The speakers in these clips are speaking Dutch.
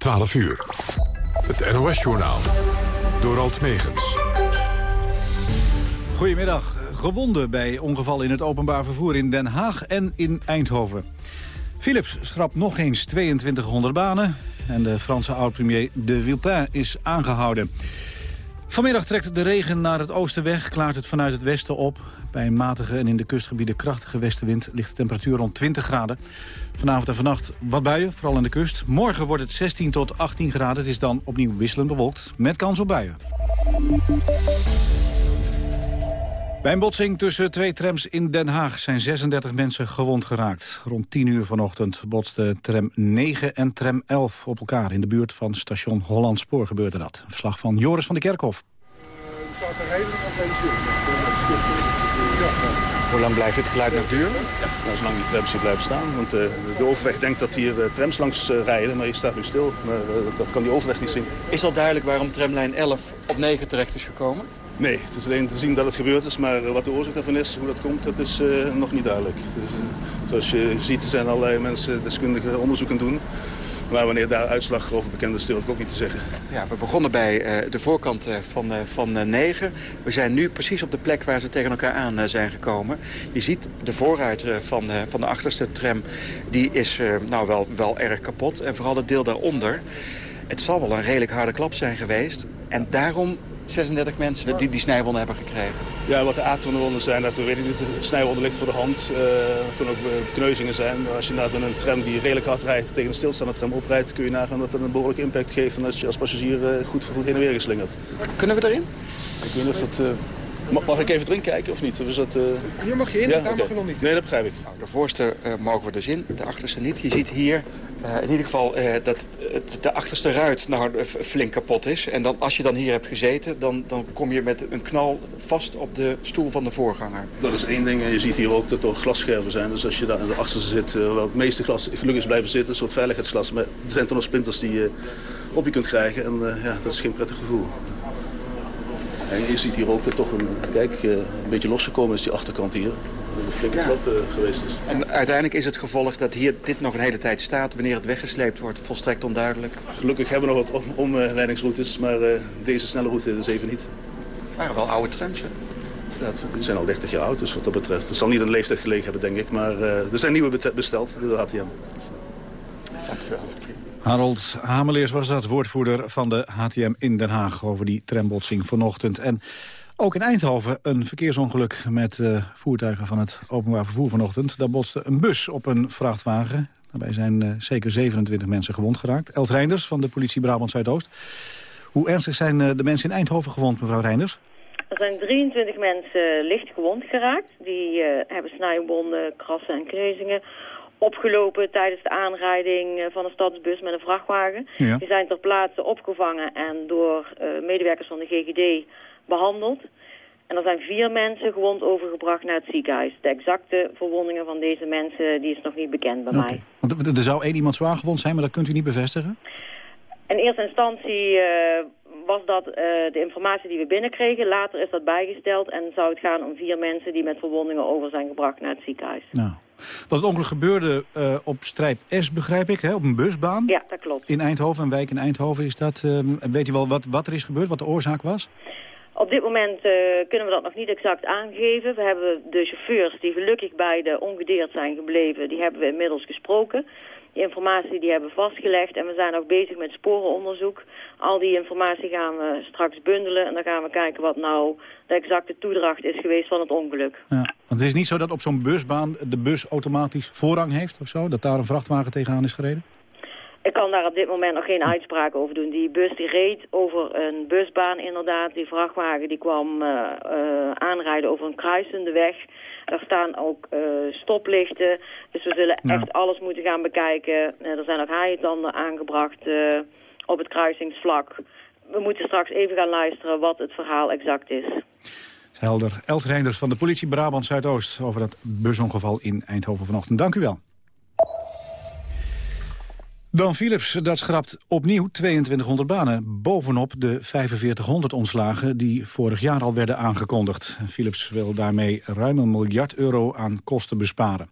12 uur. Het NOS-journaal. Door Alt Megens. Goedemiddag. Gewonden bij ongeval in het openbaar vervoer in Den Haag en in Eindhoven. Philips schrapt nog eens 2200 banen. En de Franse oud-premier De Villepin is aangehouden. Vanmiddag trekt de regen naar het oosten weg, klaart het vanuit het westen op. Bij een matige en in de kustgebieden krachtige westenwind ligt de temperatuur rond 20 graden. Vanavond en vannacht wat buien, vooral aan de kust. Morgen wordt het 16 tot 18 graden. Het is dan opnieuw wisselend bewolkt, met kans op buien. Bij een botsing tussen twee trams in Den Haag zijn 36 mensen gewond geraakt. Rond 10 uur vanochtend botsten tram 9 en tram 11 op elkaar. In de buurt van station Hollandspoor gebeurde dat. verslag van Joris van de Kerkhof. Hoe lang blijft dit geluid nog duren? Nou, zolang die trams hier blijven staan. Want uh, de overweg denkt dat hier uh, trams langs uh, rijden, maar hier staat nu stil. Maar dat kan die overweg niet zien. Is al duidelijk waarom tramlijn 11 op 9 terecht is gekomen? Nee, het is alleen te zien dat het gebeurd is, maar wat de oorzaak daarvan is, hoe dat komt, dat is nog niet duidelijk. Dus, zoals je ziet zijn allerlei mensen deskundige onderzoeken doen. Maar wanneer daar uitslag over bekend is, durf ik ook niet te zeggen. Ja, we begonnen bij uh, de voorkant uh, van, uh, van 9. We zijn nu precies op de plek waar ze tegen elkaar aan zijn gekomen. Je ziet de voorruit van, van de achterste tram, die is nou wel, wel erg kapot. En vooral het deel daaronder. Het zal wel een redelijk harde klap zijn geweest. En daarom 36 mensen die die snijwonden hebben gekregen. Ja, wat de aard van de wonden zijn, dat we weten niet. De snijwonden ligt voor de hand. Uh, er kunnen ook kneuzingen zijn. Maar als je naar een tram die redelijk hard rijdt tegen een stilstaande tram oprijdt... kun je nagaan dat dat een behoorlijke impact geeft... en als je als passagier uh, goed vervoerd heen en weer geslingerd. Kunnen we erin? Ik weet niet of dat... Mag ik even erin kijken of niet? Of is dat, uh... Hier mag je in, ja? daar mag je nog niet. Nee, dat begrijp ik. Nou, de voorste uh, mogen we dus in, de achterste niet. Je ziet hier uh, in ieder geval dat de achterste ruit nou, flink kapot is. En dan, als je dan hier hebt gezeten, dan, dan kom je met een knal vast op de stoel van de voorganger. Dat is één ding. En je ziet hier ook dat er glasscherven zijn. Dus als je daar in de achterste zit, wel het meeste glas gelukkig is blijven zitten. Een soort veiligheidsglas. Maar er zijn toch nog splinters die je op je kunt krijgen. En ja, dat is geen prettig gevoel. En je ziet hier ook dat toch een, kijk, een beetje losgekomen is die achterkant hier. Een flinke ja. klap uh, geweest is. En uiteindelijk is het gevolg dat hier dit nog een hele tijd staat. Wanneer het weggesleept wordt, volstrekt onduidelijk. Gelukkig hebben we nog wat omleidingsroutes, maar uh, deze snelle route dus even niet. Het waren wel oude trams, hè? Ja, die zijn al 30 jaar oud, dus wat dat betreft. Het zal niet een leeftijd gelegen hebben, denk ik. Maar er zijn nieuwe besteld door HTM. Dus, Dankjewel. Harold Hameleers was dat, woordvoerder van de HTM in Den Haag... over die trambotsing vanochtend. En ook in Eindhoven een verkeersongeluk met uh, voertuigen van het openbaar vervoer vanochtend. Daar botste een bus op een vrachtwagen. Daarbij zijn uh, zeker 27 mensen gewond geraakt. Els Reinders van de politie Brabant Zuidoost. Hoe ernstig zijn uh, de mensen in Eindhoven gewond, mevrouw Reinders? Er zijn 23 mensen licht gewond geraakt. Die hebben snijwonden, krassen en kneuzingen opgelopen tijdens de aanrijding eh, van een stadsbus met een vrachtwagen. Die zijn ter plaatse opgevangen en door uh, medewerkers van de GGD behandeld. En er zijn vier mensen gewond overgebracht naar het ziekenhuis. De exacte verwondingen van deze mensen die is nog niet bekend bij okay. mij. Want er zou één iemand zwaar gewond zijn, maar dat kunt u niet bevestigen? In eerste instantie uh, was dat uh, de informatie die we binnenkregen. Later is dat bijgesteld en zou het gaan om vier mensen die met verwondingen over zijn gebracht naar het ziekenhuis. Nou. Wat het ongeluk gebeurde uh, op strijd S, begrijp ik, hè? op een busbaan. Ja, dat klopt. In Eindhoven, een wijk in Eindhoven is dat. Uh, weet u wel wat, wat er is gebeurd, wat de oorzaak was? Op dit moment uh, kunnen we dat nog niet exact aangeven. We hebben de chauffeurs die gelukkig beide ongedeerd zijn gebleven, die hebben we inmiddels gesproken. Die informatie die hebben vastgelegd en we zijn ook bezig met sporenonderzoek. Al die informatie gaan we straks bundelen en dan gaan we kijken wat nou de exacte toedracht is geweest van het ongeluk. Ja, want het is niet zo dat op zo'n busbaan de bus automatisch voorrang heeft of zo? Dat daar een vrachtwagen tegenaan is gereden? Ik kan daar op dit moment nog geen uitspraak over doen. Die bus die reed over een busbaan inderdaad. Die vrachtwagen die kwam uh, uh, aanrijden over een kruisende weg. Er staan ook uh, stoplichten. Dus we zullen ja. echt alles moeten gaan bekijken. er zijn ook haaientanden aangebracht op het kruisingsvlak. We moeten straks even gaan luisteren wat het verhaal exact is. Helder. Els Reinders van de politie Brabant Zuidoost... over dat busongeval in Eindhoven vanochtend. Dank u wel. Dan Philips, dat schrapt opnieuw 2200 banen bovenop de 4500 ontslagen die vorig jaar al werden aangekondigd. Philips wil daarmee ruim een miljard euro aan kosten besparen.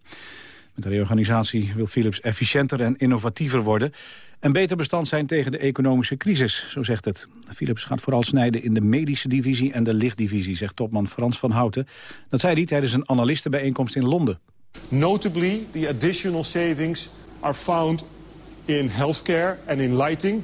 Met de reorganisatie wil Philips efficiënter en innovatiever worden en beter bestand zijn tegen de economische crisis, zo zegt het. Philips gaat vooral snijden in de medische divisie en de lichtdivisie, zegt topman Frans van Houten. Dat zei hij tijdens een analistenbijeenkomst in Londen. Notably, the additional savings are found in healthcare and in lighting.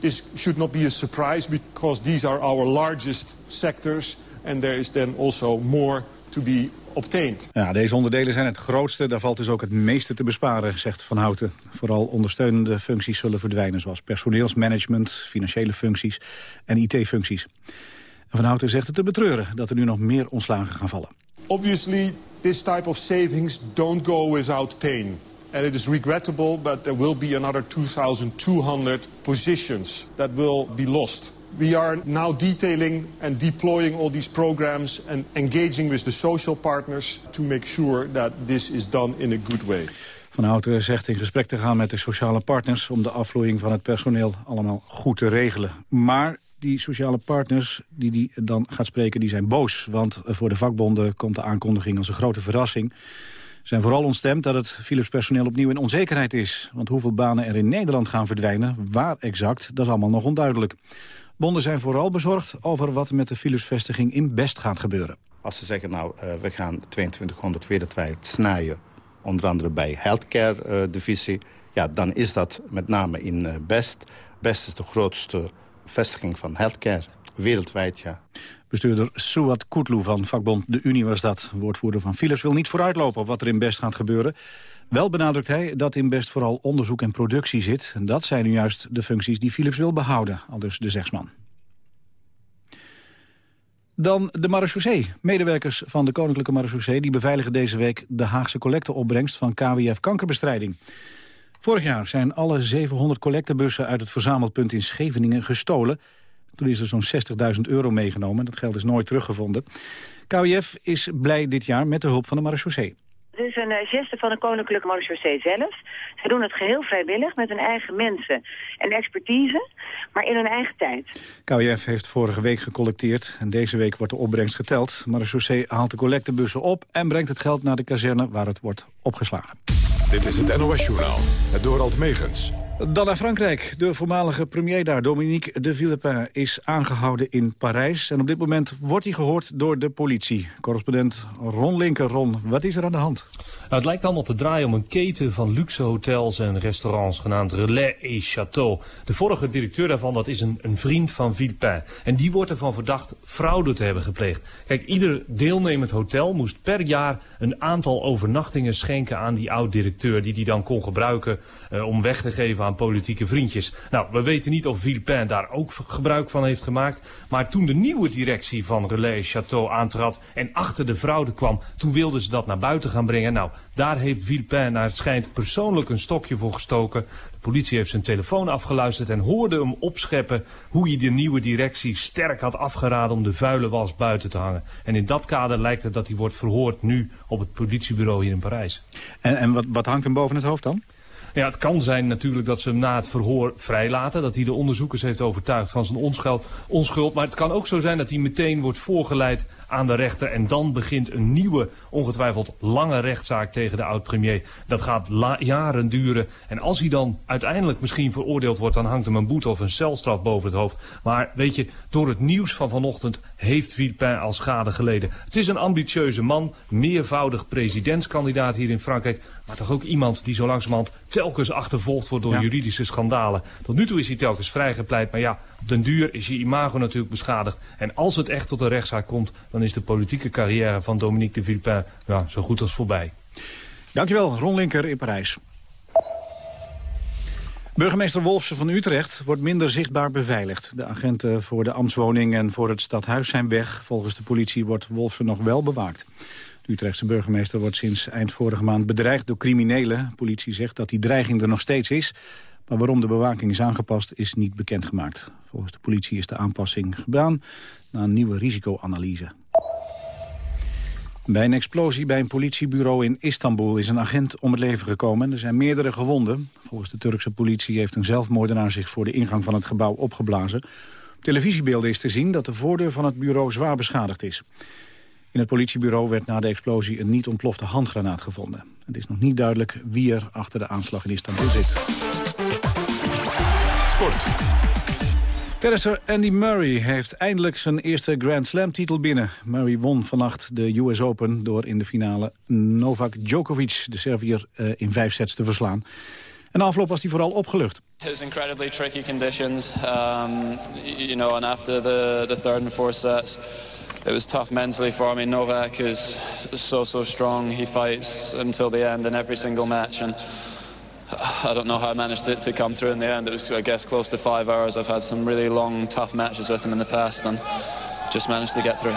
This should not be a surprise because these are our largest sectors and there is then also more to be obtained. Ja, deze onderdelen zijn het grootste. Daar valt dus ook het meeste te besparen, zegt Van Houten. Vooral ondersteunende functies zullen verdwijnen... zoals personeelsmanagement, financiële functies en IT-functies. Van Houten zegt het te betreuren dat er nu nog meer ontslagen gaan vallen. Obviously, this type of savings don't go without pain. And it is regrettable, but there will be another 2,200 positions that will be lost. We are now detailing and deploying all these programs and engaging with the social partners to make sure that this is done in a good way. Van Houten zegt in gesprek te gaan met de sociale partners... om de afvloeiing van het personeel allemaal goed te regelen. Maar die sociale partners die die dan gaat spreken, die zijn boos. Want voor de vakbonden komt de aankondiging als een grote verrassing. Zijn vooral ontstemd dat het Philips personeel opnieuw in onzekerheid is. Want hoeveel banen er in Nederland gaan verdwijnen, waar exact, dat is allemaal nog onduidelijk. Bonden zijn vooral bezorgd over wat met de Philips-vestiging in Best gaat gebeuren. Als ze zeggen, nou, uh, we gaan 2200 wereldwijd snijden... onder andere bij healthcare-divisie... Uh, ja, dan is dat met name in uh, Best. Best is de grootste vestiging van healthcare wereldwijd, ja. Bestuurder Suat Kutlu van vakbond De Unie was dat. Woordvoerder van Philips wil niet vooruitlopen op wat er in Best gaat gebeuren. Wel benadrukt hij dat in Best vooral onderzoek en productie zit. En dat zijn nu juist de functies die Philips wil behouden, al dus de zegsman. Dan de marechaussee. Medewerkers van de Koninklijke Marechaussee... die beveiligen deze week de Haagse collecteopbrengst van KWF Kankerbestrijding. Vorig jaar zijn alle 700 collectebussen uit het verzamelpunt in Scheveningen gestolen. Toen is er zo'n 60.000 euro meegenomen. Dat geld is nooit teruggevonden. KWF is blij dit jaar met de hulp van de marechaussee. Het is een geste van de Koninklijke Marechaussee zelf. Ze doen het geheel vrijwillig met hun eigen mensen en expertise, maar in hun eigen tijd. KWF heeft vorige week gecollecteerd en deze week wordt de opbrengst geteld. Marechaussee haalt de collectebussen op en brengt het geld naar de kazerne waar het wordt opgeslagen. Dit is het NOS-journaal, het Dorald Megens. Dan naar Frankrijk. De voormalige premier daar, Dominique de Villepin, is aangehouden in Parijs. En op dit moment wordt hij gehoord door de politie. Correspondent Ron Linker. Ron, wat is er aan de hand? Nou, het lijkt allemaal te draaien om een keten van luxe hotels en restaurants genaamd Relais et Château. De vorige directeur daarvan, dat is een, een vriend van Villepin. En die wordt ervan verdacht fraude te hebben gepleegd. Kijk, ieder deelnemend hotel moest per jaar een aantal overnachtingen schenken aan die oud-directeur... die die dan kon gebruiken uh, om weg te geven aan politieke vriendjes. Nou, we weten niet of Villepin daar ook gebruik van heeft gemaakt. Maar toen de nieuwe directie van Relais Château aantrad en achter de fraude kwam... toen wilden ze dat naar buiten gaan brengen. Nou, daar heeft Villepin naar het schijnt persoonlijk een stokje voor gestoken. De politie heeft zijn telefoon afgeluisterd en hoorde hem opscheppen... hoe hij de nieuwe directie sterk had afgeraden om de vuile was buiten te hangen. En in dat kader lijkt het dat hij wordt verhoord nu op het politiebureau hier in Parijs. En, en wat, wat hangt hem boven het hoofd dan? Ja, het kan zijn natuurlijk dat ze hem na het verhoor vrijlaten. Dat hij de onderzoekers heeft overtuigd van zijn onschuld. onschuld. Maar het kan ook zo zijn dat hij meteen wordt voorgeleid aan de rechter. En dan begint een nieuwe, ongetwijfeld lange rechtszaak tegen de oud-premier. Dat gaat jaren duren. En als hij dan uiteindelijk misschien veroordeeld wordt... dan hangt hem een boete of een celstraf boven het hoofd. Maar weet je, door het nieuws van vanochtend heeft Villepin al schade geleden. Het is een ambitieuze man, meervoudig presidentskandidaat hier in Frankrijk. Maar toch ook iemand die zo langzamerhand telkens achtervolgd wordt door juridische schandalen. Tot nu toe is hij telkens vrijgepleit, maar ja, op den duur is je imago natuurlijk beschadigd. En als het echt tot een rechtszaak komt, dan is de politieke carrière van Dominique de Villepin ja, zo goed als voorbij. Dankjewel, Ron Linker in Parijs. Burgemeester Wolfsen van Utrecht wordt minder zichtbaar beveiligd. De agenten voor de ambtswoning en voor het stadhuis zijn weg. Volgens de politie wordt Wolfsen nog wel bewaakt. De Utrechtse burgemeester wordt sinds eind vorige maand bedreigd door criminelen. De politie zegt dat die dreiging er nog steeds is. Maar waarom de bewaking is aangepast is niet bekendgemaakt. Volgens de politie is de aanpassing gedaan na een nieuwe risicoanalyse. Bij een explosie bij een politiebureau in Istanbul is een agent om het leven gekomen. Er zijn meerdere gewonden. Volgens de Turkse politie heeft een zelfmoordenaar zich voor de ingang van het gebouw opgeblazen. Op televisiebeelden is te zien dat de voordeur van het bureau zwaar beschadigd is. In het politiebureau werd na de explosie een niet ontplofte handgranaat gevonden. Het is nog niet duidelijk wie er achter de aanslag in Istanbul zit. Sport. Tennisser Andy Murray heeft eindelijk zijn eerste Grand Slam-titel binnen. Murray won vannacht de US Open door in de finale Novak Djokovic, de Servier, eh, in vijf sets te verslaan. En de afloop was hij vooral opgelucht. It was incredibly tricky conditions, um, you know, and after the, the third and fourth sets, it was tough mentally for me. Novak is so, so strong. He fights until the end in every single match. And I don't know how I managed to, to come through in the end. It was, I guess, close to five hours. I've had some really long, tough matches with him in the past and just managed to get through.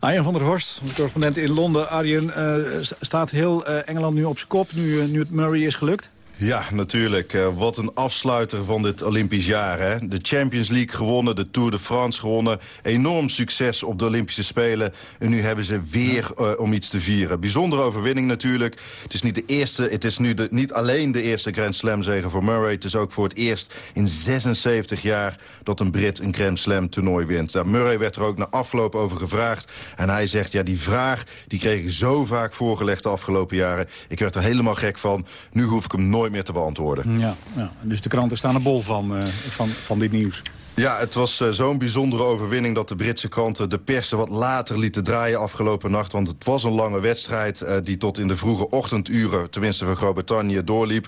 Arjen van der Horst, correspondent in Londen. Arjen, uh, staat heel uh, Engeland nu op zijn kop, nu, nu het Murray is gelukt? Ja, natuurlijk. Uh, wat een afsluiter van dit Olympisch jaar. Hè? De Champions League gewonnen, de Tour de France gewonnen. Enorm succes op de Olympische Spelen. En nu hebben ze weer uh, om iets te vieren. Bijzondere overwinning natuurlijk. Het is niet, de eerste, het is nu de, niet alleen de eerste Grand Slam zegen voor Murray. Het is ook voor het eerst in 76 jaar dat een Brit een Grand Slam toernooi wint. Nou, Murray werd er ook na afloop over gevraagd. En hij zegt, ja, die vraag die kreeg ik zo vaak voorgelegd de afgelopen jaren. Ik werd er helemaal gek van. Nu hoef ik hem nooit meer te beantwoorden. Ja, ja. dus de kranten staan er bol van, uh, van, van dit nieuws. Ja, het was uh, zo'n bijzondere overwinning dat de Britse kranten de persen wat later lieten draaien afgelopen nacht. Want het was een lange wedstrijd uh, die tot in de vroege ochtenduren, tenminste van Groot-Brittannië, doorliep.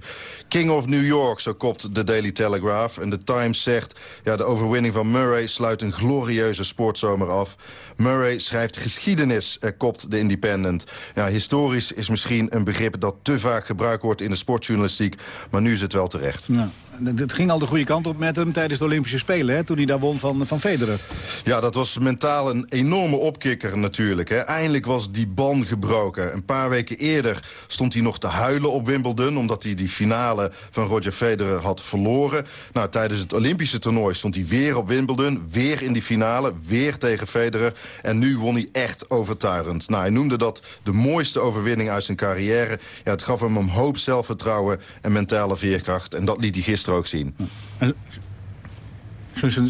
King of New York, zo kopt de Daily Telegraph. En de Times zegt, ja, de overwinning van Murray sluit een glorieuze sportzomer af. Murray schrijft geschiedenis, uh, kopt de Independent. Ja, historisch is misschien een begrip dat te vaak gebruikt wordt in de sportjournalistiek. Maar nu is het wel terecht. Ja. Het ging al de goede kant op met hem tijdens de Olympische Spelen, hè, toen hij daar won van, van Federer. Ja, dat was mentaal een enorme opkikker natuurlijk. Hè. Eindelijk was die ban gebroken. Een paar weken eerder stond hij nog te huilen op Wimbledon... omdat hij die finale van Roger Federer had verloren. Nou, tijdens het Olympische toernooi stond hij weer op Wimbledon... weer in die finale, weer tegen Federer. En nu won hij echt overtuigend. Nou, hij noemde dat de mooiste overwinning uit zijn carrière. Ja, het gaf hem een hoop zelfvertrouwen en mentale veerkracht. En dat liet hij gisteren ook zien.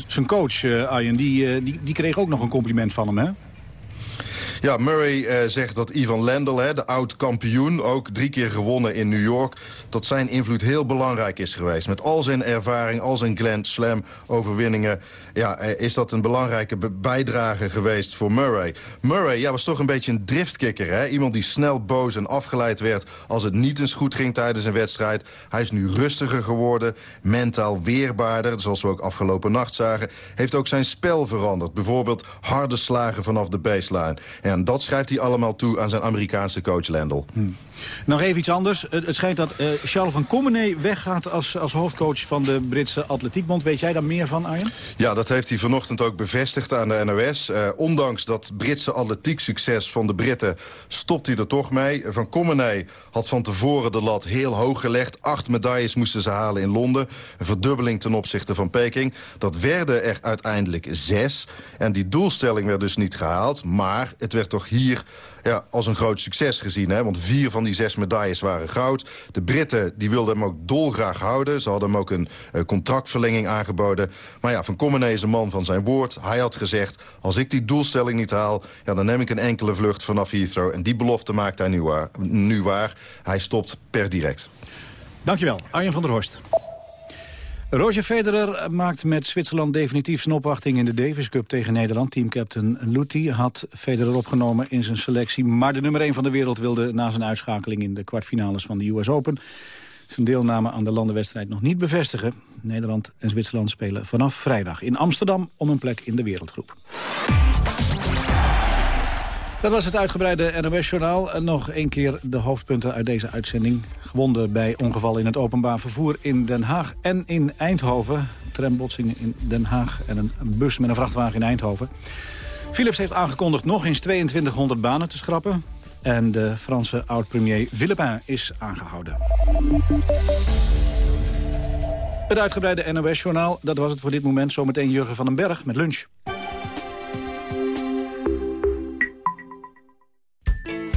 Zijn coach, uh, Arjen, die, uh, die, die kreeg ook nog een compliment van hem, hè? Ja, Murray uh, zegt dat Ivan Lendl, hè, de oud-kampioen... ook drie keer gewonnen in New York... dat zijn invloed heel belangrijk is geweest. Met al zijn ervaring, al zijn Grand Slam-overwinningen... Ja, is dat een belangrijke bijdrage geweest voor Murray. Murray ja, was toch een beetje een driftkikker. Hè? Iemand die snel boos en afgeleid werd als het niet eens goed ging tijdens een wedstrijd. Hij is nu rustiger geworden, mentaal weerbaarder... zoals we ook afgelopen nacht zagen. Heeft ook zijn spel veranderd. Bijvoorbeeld harde slagen vanaf de baseline. En dat schrijft hij allemaal toe aan zijn Amerikaanse coach Lendl. Hmm. Nog even iets anders. Het, het schijnt dat uh, Charles van Commenee weggaat als, als hoofdcoach van de Britse Atletiekbond. Weet jij daar meer van, Arjen? Ja, dat heeft hij vanochtend ook bevestigd aan de NOS. Uh, ondanks dat Britse atletiek succes van de Britten stopt hij er toch mee. Van Commenee had van tevoren de lat heel hoog gelegd. Acht medailles moesten ze halen in Londen. Een verdubbeling ten opzichte van Peking. Dat werden er uiteindelijk zes. En die doelstelling werd dus niet gehaald. Maar het werd toch hier ja, als een groot succes gezien. Hè? Want vier van die zes medailles waren goud. De Britten die wilden hem ook dolgraag houden. Ze hadden hem ook een uh, contractverlenging aangeboden. Maar ja, Van Commenee is een man van zijn woord. Hij had gezegd, als ik die doelstelling niet haal... Ja, dan neem ik een enkele vlucht vanaf Heathrow. En die belofte maakt hij nu waar. Nu waar. Hij stopt per direct. Dankjewel, Arjen van der Horst. Roger Federer maakt met Zwitserland definitief zijn opwachting in de Davis Cup tegen Nederland. Teamcaptain Luthi had Federer opgenomen in zijn selectie. Maar de nummer 1 van de wereld wilde na zijn uitschakeling in de kwartfinales van de US Open zijn deelname aan de landenwedstrijd nog niet bevestigen. Nederland en Zwitserland spelen vanaf vrijdag in Amsterdam om een plek in de wereldgroep. Dat was het uitgebreide NOS-journaal. Nog één keer de hoofdpunten uit deze uitzending. Gewonden bij ongeval in het openbaar vervoer in Den Haag en in Eindhoven. Trambotsingen in Den Haag en een bus met een vrachtwagen in Eindhoven. Philips heeft aangekondigd nog eens 2200 banen te schrappen. En de Franse oud-premier Villepin is aangehouden. Het uitgebreide NOS-journaal, dat was het voor dit moment. Zometeen Jurgen van den Berg met lunch.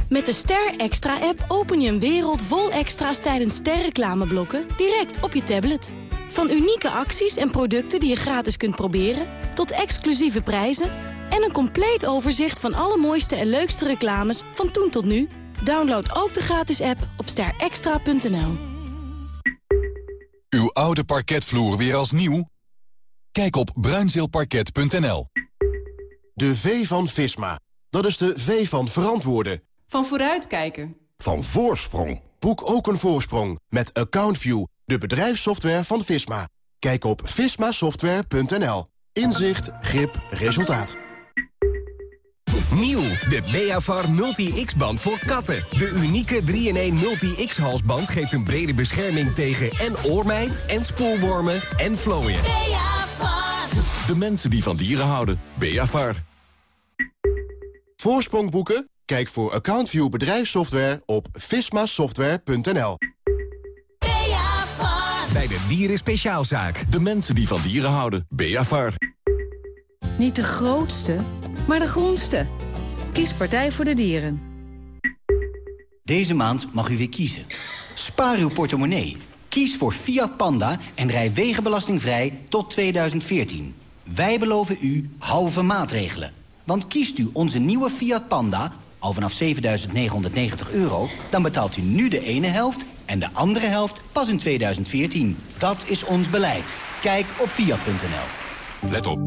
Met de Ster Extra-app open je een wereld vol extra's tijdens sterreclameblokken direct op je tablet. Van unieke acties en producten die je gratis kunt proberen, tot exclusieve prijzen en een compleet overzicht van alle mooiste en leukste reclames van toen tot nu. Download ook de gratis app op sterextra.nl. Uw oude parketvloer weer als nieuw? Kijk op bruinzeelparket.nl. De V van Visma. Dat is de V van verantwoorden. Van vooruitkijken. Van voorsprong. Boek ook een voorsprong met AccountView, de bedrijfssoftware van Visma. Kijk op vismasoftware.nl. Inzicht, grip, resultaat. Nieuw, de Beavar Multi-X-band voor katten. De unieke 3-in-1 Multi-X-halsband geeft een brede bescherming tegen en oormijt... en spoorwormen en vlooien. Beavar. De mensen die van dieren houden. Beavar. Voorsprong boeken? Kijk voor AccountView bedrijfssoftware op vismasoftware.nl. Bij de Dieren Speciaalzaak. De mensen die van dieren houden. Beavar. Niet de grootste, maar de groenste. Kies Partij voor de Dieren. Deze maand mag u weer kiezen. Spaar uw portemonnee. Kies voor Fiat Panda en rij wegenbelastingvrij tot 2014. Wij beloven u halve maatregelen. Want kiest u onze nieuwe Fiat Panda, al vanaf 7.990 euro... dan betaalt u nu de ene helft en de andere helft pas in 2014. Dat is ons beleid. Kijk op Fiat.nl. Let op.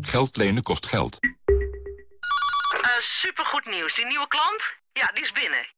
Geld lenen kost geld. Uh, supergoed nieuws. Die nieuwe klant? Ja, die is binnen.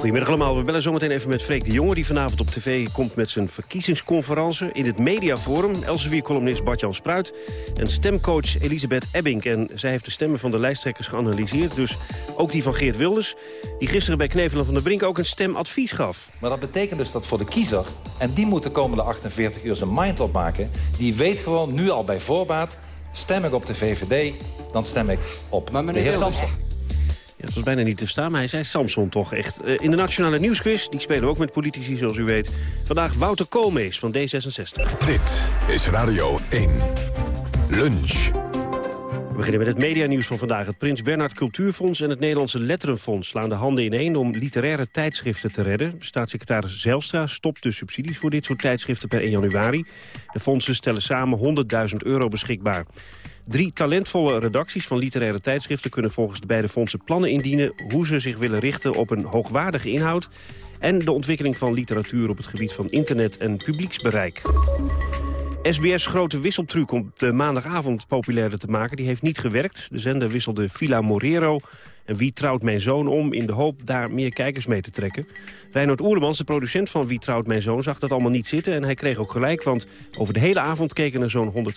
Goedemiddag allemaal. We bellen zometeen even met Freek de Jonge... die vanavond op tv komt met zijn verkiezingsconferentie... in het Mediaforum. Elsevier-columnist Bart-Jan Spruit en stemcoach Elisabeth Ebbing. En zij heeft de stemmen van de lijsttrekkers geanalyseerd. Dus ook die van Geert Wilders... die gisteren bij Knevelen van der Brink ook een stemadvies gaf. Maar dat betekent dus dat voor de kiezer... en die moet de komende 48 uur zijn mind opmaken... die weet gewoon nu al bij voorbaat... stem ik op de VVD, dan stem ik op de heer Samson. Ja, dat was bijna niet te staan, maar hij zei Samson toch echt. Uh, in de Nationale Nieuwsquiz, die spelen we ook met politici zoals u weet. Vandaag Wouter Koolmees van D66. Dit is Radio 1. Lunch. We beginnen met het medianieuws van vandaag. Het Prins Bernhard Cultuurfonds en het Nederlandse Letterenfonds... slaan de handen ineen om literaire tijdschriften te redden. Staatssecretaris Zelstra stopt de subsidies voor dit soort tijdschriften per 1 januari. De fondsen stellen samen 100.000 euro beschikbaar. Drie talentvolle redacties van literaire tijdschriften... kunnen volgens de beide fondsen plannen indienen... hoe ze zich willen richten op een hoogwaardige inhoud... en de ontwikkeling van literatuur op het gebied van internet en publieksbereik. SBS grote wisseltruc om de maandagavond populairder te maken... die heeft niet gewerkt. De zender wisselde Villa Morero en Wie trouwt mijn zoon om... in de hoop daar meer kijkers mee te trekken. Reinhard Oerlemans, de producent van Wie trouwt mijn zoon... zag dat allemaal niet zitten en hij kreeg ook gelijk... want over de hele avond keken er zo'n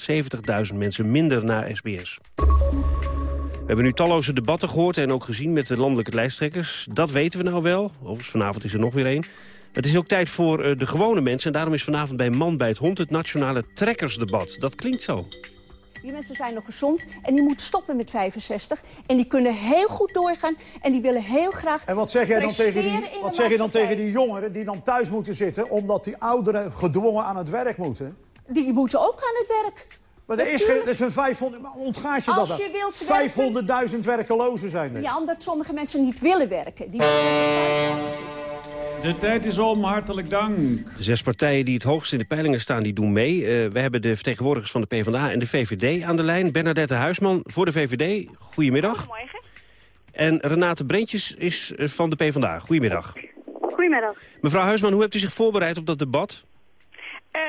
170.000 mensen minder naar SBS. We hebben nu talloze debatten gehoord en ook gezien met de landelijke lijsttrekkers. Dat weten we nou wel. Overigens, vanavond is er nog weer één. Het is ook tijd voor uh, de gewone mensen. En daarom is vanavond bij Man bij het Hond het nationale trekkersdebat. Dat klinkt zo. Die mensen zijn nog gezond en die moeten stoppen met 65. En die kunnen heel goed doorgaan en die willen heel graag En wat zeg jij dan, tegen die, wat zeg je dan tegen die jongeren die dan thuis moeten zitten... omdat die ouderen gedwongen aan het werk moeten? Die moeten ook aan het werk. Maar er is, er is een 500... Maar ontgaat je Als dat? je 500.000 werkelozen zijn er. Ja, omdat sommige mensen niet willen werken. Die willen thuis zitten. De tijd is om, hartelijk dank. De zes partijen die het hoogst in de peilingen staan, die doen mee. Uh, we hebben de vertegenwoordigers van de PvdA en de VVD aan de lijn. Bernadette Huisman voor de VVD, goedemiddag. Goedemorgen. En Renate Breentjes is eh, van de PvdA, goedemiddag. Goedemiddag. Mevrouw Huisman, hoe hebt u zich voorbereid op dat debat? Uh,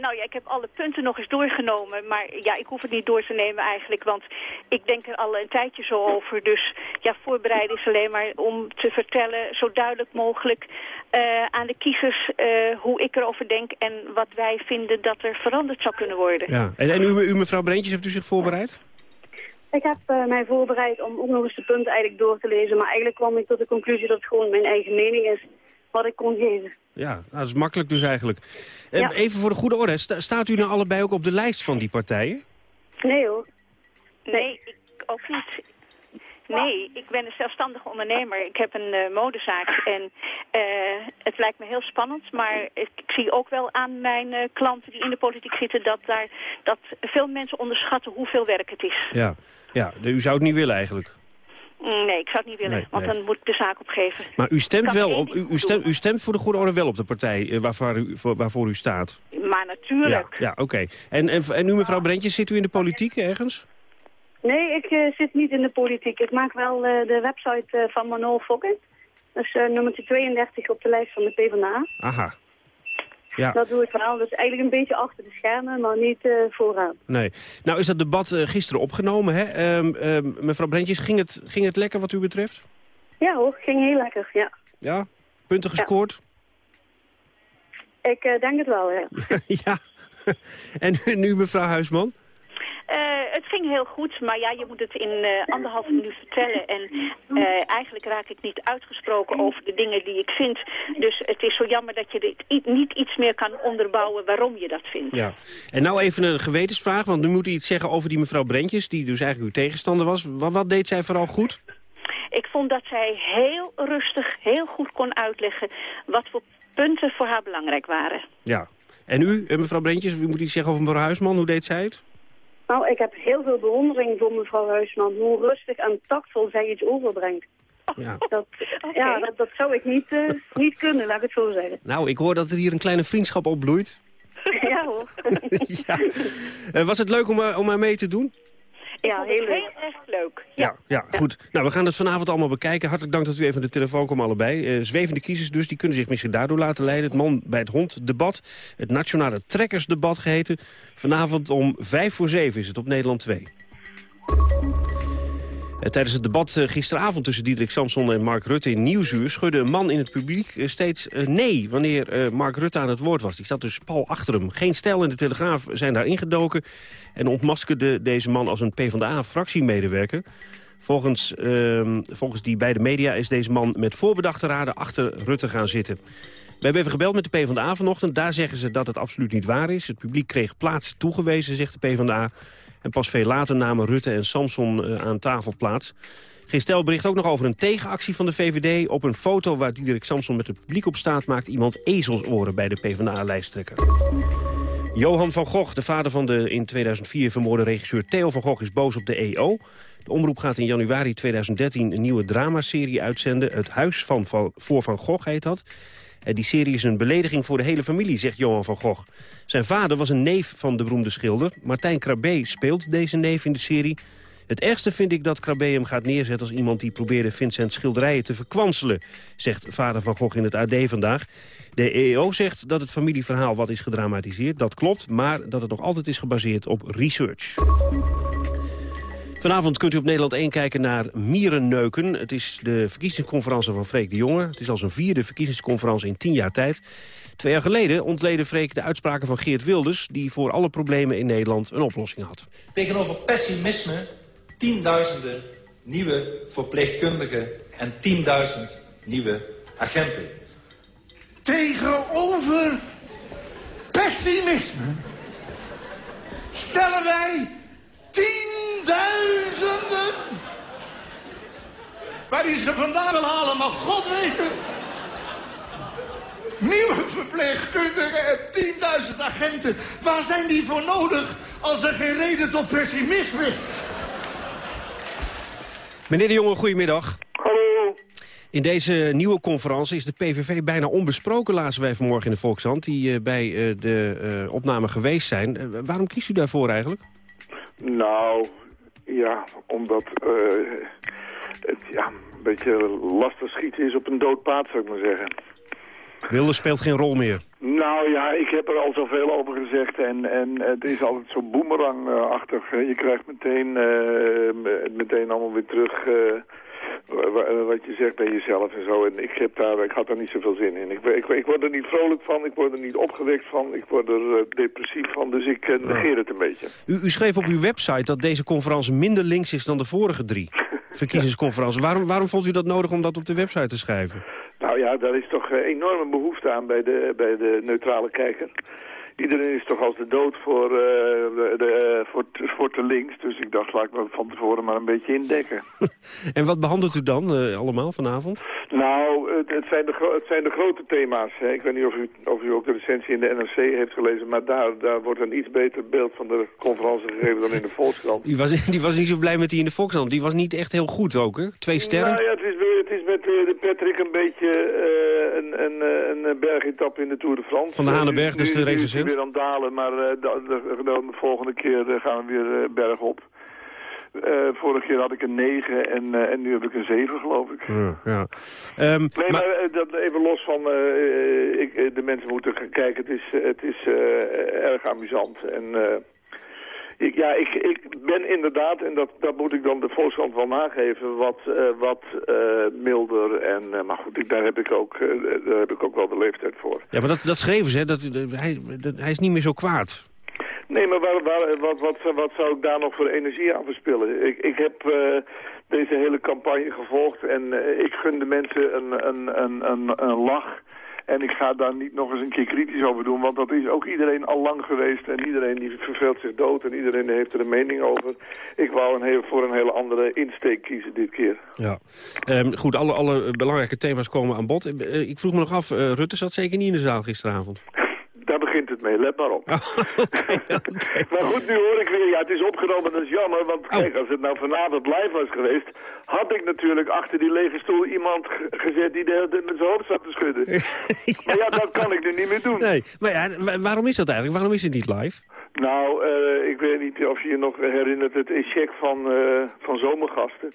nou ja, ik heb alle punten nog eens doorgenomen. Maar ja, ik hoef het niet door te nemen eigenlijk. Want ik denk er al een tijdje zo over. Dus ja, voorbereiden is alleen maar om te vertellen... zo duidelijk mogelijk uh, aan de kiezers uh, hoe ik erover denk... en wat wij vinden dat er veranderd zou kunnen worden. Ja. En, en u, u, mevrouw Breentjes, hebt u zich voorbereid? Ik heb uh, mij voorbereid om ook nog eens de punten eigenlijk door te lezen. Maar eigenlijk kwam ik tot de conclusie dat het gewoon mijn eigen mening is wat ik kon geven. Ja, nou, dat is makkelijk dus eigenlijk. Ja. Even voor de goede orde, sta, staat u nou allebei ook op de lijst van die partijen? Nee hoor. Nee, ik ook niet. Nee, ik ben een zelfstandige ondernemer. Ik heb een uh, modezaak en uh, het lijkt me heel spannend. Maar ik, ik zie ook wel aan mijn uh, klanten die in de politiek zitten... Dat, daar, dat veel mensen onderschatten hoeveel werk het is. Ja, ja u zou het niet willen eigenlijk. Nee, ik zou het niet willen, Nee, want nee. dan moet ik de zaak opgeven. Maar u stemt, wel op, u, u, stemt, u stemt voor de goede orde wel op de partij eh, waarvoor, u, voor, waarvoor u staat. Maar natuurlijk. Ja, ja oké. En, en, en u mevrouw Brentjes, zit u in de politiek ergens? Nee, ik eh, zit niet in de politiek. Ik maak wel eh, de website eh, van Manol Fokker. Dat is uh, nummer 32 op de lijst van de PvdA. Aha. Ja, Dat doe ik wel. Dus eigenlijk een beetje achter de schermen, maar niet eh, vooraan. nee. Nou is dat debat eh, gisteren opgenomen, hè? Ehm, ehm, mevrouw Brentjes, ging het, ging het lekker wat u betreft? Ja hoor, ging heel lekker, ja. Ja? Punten gescoord? Ik eh, denk het wel, ja. ja. en nu mevrouw Huisman? Eh, het ging heel goed, maar ja, je moet het in eh, anderhalf minuut vertellen. En eh, eigenlijk raak ik niet uitgesproken over de dingen die ik vind. Dus het is zo jammer dat je dit niet iets meer kan onderbouwen waarom je dat vindt. Ja. En nou even een gewetensvraag, want nu moet u iets zeggen over die mevrouw Brentjes... die dus eigenlijk uw tegenstander was. Wat, wat deed zij vooral goed? Ik vond dat zij heel rustig, heel goed kon uitleggen wat voor punten voor haar belangrijk waren. Ja. En u, mevrouw Brentjes, u moet iets zeggen over mevrouw Huisman. Hoe deed zij het? Nou, ik heb heel veel bewondering voor mevrouw Huisman. Hoe rustig en tactvol zij iets overbrengt. Ja. Dat, Ja, dat, dat zou ik niet, eh, niet kunnen, laat ik het zo zeggen. Nou, ik hoor dat er hier een kleine vriendschap opbloeit. ja hoor. Eh, was het leuk om, eh, om maar mee te doen? Ja, heel leuk. Heel erg leuk. Ja, ja, goed. Nou, we gaan het vanavond allemaal bekijken. Hartelijk dank dat u even aan de telefoon kwam allebei. Eh, zwevende kiezers dus, die kunnen zich misschien daardoor laten leiden. Het man bij het hond debat, het nationale trekkersdebat geheten. Vanavond om vijf voor zeven is het op Nederland 2. Eh, Tijdens het debat eh, gisteravond tussen Diederik Samson en Mark Rutte in Nieuwsuur... schudde een man in het publiek eh, steeds nee wanneer Mark Rutte aan het woord was. Die zat dus pal achter hem. Geen stijl in de Telegraaf zijn daar ingedoken... en ontmaskerde deze man als een PvdA-fractiemedewerker. Volgens, ehm, volgens die beide media is deze man met voorbedachte raden achter Rutte gaan zitten. We hebben even gebeld met de PvdA vanochtend. Daar zeggen ze dat het absoluut niet waar is. Het publiek kreeg plaats toegewezen, zegt de PvdA. En pas veel later namen Rutte en Samson eh, aan tafel plaats. Gestel bericht ook nog over een tegenactie van de VVD. Op een foto waar Diederik Samson met het publiek op staat... maakt iemand ezelsoren bij de PvdA-lijsttrekker. Johan van Gogh, de vader van de in 2004 vermoorde regisseur Theo van Gogh... is boos op de EO. De omroep gaat in januari 2013 een nieuwe dramaserie uitzenden. Het Huis van, voor Van Gogh heet dat. Die serie is een belediging voor de hele familie, zegt Johan van Gogh. Zijn vader was een neef van de beroemde schilder. Martijn Krabbe speelt deze neef in de serie. Het ergste vind ik dat Krabbe hem gaat neerzetten als iemand die probeerde Vincent schilderijen te verkwanselen, zegt vader van Gogh in het AD vandaag. De EEO zegt dat het familieverhaal wat is gedramatiseerd, dat klopt, maar dat het nog altijd is gebaseerd op research. Vanavond kunt u op Nederland 1 kijken naar Mierenneuken. Het is de verkiezingsconferentie van Freek de Jonge. Het is al zijn vierde verkiezingsconferentie in tien jaar tijd. Twee jaar geleden ontleden Freek de uitspraken van Geert Wilders... die voor alle problemen in Nederland een oplossing had. Tegenover pessimisme tienduizenden nieuwe verpleegkundigen en 10.000 nieuwe agenten. Tegenover pessimisme stellen wij tienduizenden. Waar die ze vandaan wil halen, mag God weten. Nieuwe verpleegkundigen en 10.000 agenten. Waar zijn die voor nodig als er geen reden tot pessimisme is? Meneer de Jonge, goedemiddag. Hallo. In deze nieuwe conferentie is de PVV bijna onbesproken, lazen wij vanmorgen in de Volkskrant... die eh, bij eh, de eh, opname geweest zijn. Waarom kiest u daarvoor eigenlijk? Nou, ja, omdat eh, het ja, een beetje lastig schieten is op een dood paard, zou ik maar zeggen. Wilders speelt geen rol meer. Nou ja, ik heb er al zoveel over gezegd en, en het is altijd zo boemerangachtig. Je krijgt meteen, eh, meteen allemaal weer terug eh, wat je zegt bij jezelf en zo. En ik, heb daar, ik had daar niet zoveel zin in. Ik, ik, ik word er niet vrolijk van, ik word er niet opgewekt van, ik word er eh, depressief van, dus ik eh, negeer het een beetje. U, u schreef op uw website dat deze conferentie minder links is dan de vorige drie verkiezingsconferenties. Waarom, waarom vond u dat nodig om dat op de website te schrijven? Nou ja, daar is toch eh, enorme behoefte aan bij de, bij de neutrale kijker. Iedereen is toch als de dood voor, eh, de, eh, voor, voor te links. Dus ik dacht, laat ik me van tevoren maar een beetje indekken. En wat behandelt u dan eh, allemaal vanavond? Nou, het, het, zijn de, het zijn de grote thema's. Hè. Ik weet niet of u, of u ook de recensie in de NRC heeft gelezen... maar daar, daar wordt een iets beter beeld van de conferentie gegeven dan in de Volkskrant. Die was, die was niet zo blij met die in de Volkskrant. Die was niet echt heel goed ook, hè? Twee sterren? Nou ja, het is, het is met de Patrick een beetje een, een, een, bergetappe in de Tour de France. Van de Hanenberg, dus de nu- weer aan het dalen, maar eh, de, de, de volgende keer eh, gaan we weer eh, bergop. Vorige keer had ik een 9 en, en nu heb ik een 7, geloof ik. Ja, ja. Ehm, Nee, maar, dat, even los van, ik, de mensen moeten gaan kijken, het is, het is erg amusant. En ik, ja, ik, ik ben inderdaad, en dat, dat moet ik dan de Volkskrant wel nageven, wat, eh, wat eh, milder. En, eh, maar goed, ik, daar, heb ik ook, daar heb ik ook wel de leeftijd voor. Ja, maar dat, dat schreven ze, hè? Dat, hij, dat- hij is niet meer zo kwaad. Nee, maar waar, waar, wat, wat, wat zou ik daar nog voor energie aan verspillen? Ik, ik heb eh, deze hele campagne gevolgd en ik gun de mensen een, een, een, een, een lach. En ik ga daar niet nog eens een keer kritisch over doen, want dat is ook iedereen al lang geweest. En iedereen die verveelt zich dood en iedereen heeft er een mening over. Ik wou een heel, voor een hele andere insteek kiezen dit keer. Ja. Ehm, goed, alle, alle belangrijke thema's komen aan bod. Eh, ik vroeg me nog af, eh, Rutte zat zeker niet in de zaal gisteravond. Daar begint het mee, let maar op. maar goed, nu hoor ik weer, ja, het is opgenomen, dat is jammer. Want kijk, als het nou vanavond live was geweest... had ik natuurlijk achter die lege stoel iemand ge- gezet die de hele tijd met zijn hoofd zat te schudden. Maar ja, dat kan ik nu niet meer doen. Nee, maar ja, wa- waarom is dat eigenlijk? Waarom is het niet live? Nou, eh, ik weet niet of je je nog herinnert het échec van, eh, van zomergasten.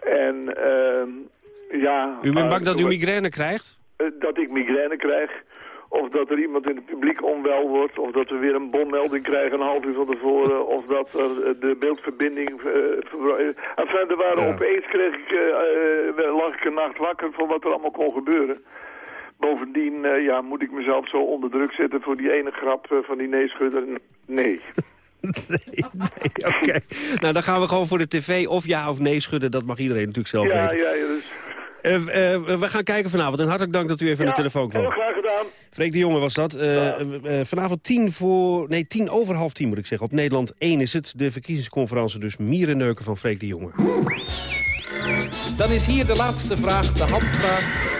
En ehm ja... U bent eh, bang dat u migraine krijgt? eh, dat ik migraine krijg. Of dat er iemand in het publiek onwel wordt. Of dat we weer een bommelding krijgen een half uur van tevoren. Of dat er eh, de beeldverbinding... eh, enfin, er waren opeens kreeg ik, lag ik een nacht wakker voor wat er allemaal kon gebeuren. Bovendien ja, moet ik mezelf zo onder druk zetten voor die ene grap van die neeschudder. Nee. Oké, nou dan gaan we gewoon voor de tv of ja of nee schudden. Dat mag iedereen natuurlijk zelf Ja, weten. ja, ja, dus... Eh, eh, we gaan kijken vanavond. En hartelijk dank dat u even aan de telefoon kwam. Heel graag gedaan. Freek de Jonge was dat. Eh, eh, eh, vanavond tien voor... Nee, tien over half tien moet ik zeggen. Op Nederland 1 is het. De verkiezingsconferentie dus mierenneuken van Freek de Jonge. Dan is hier de laatste vraag, de handvraag.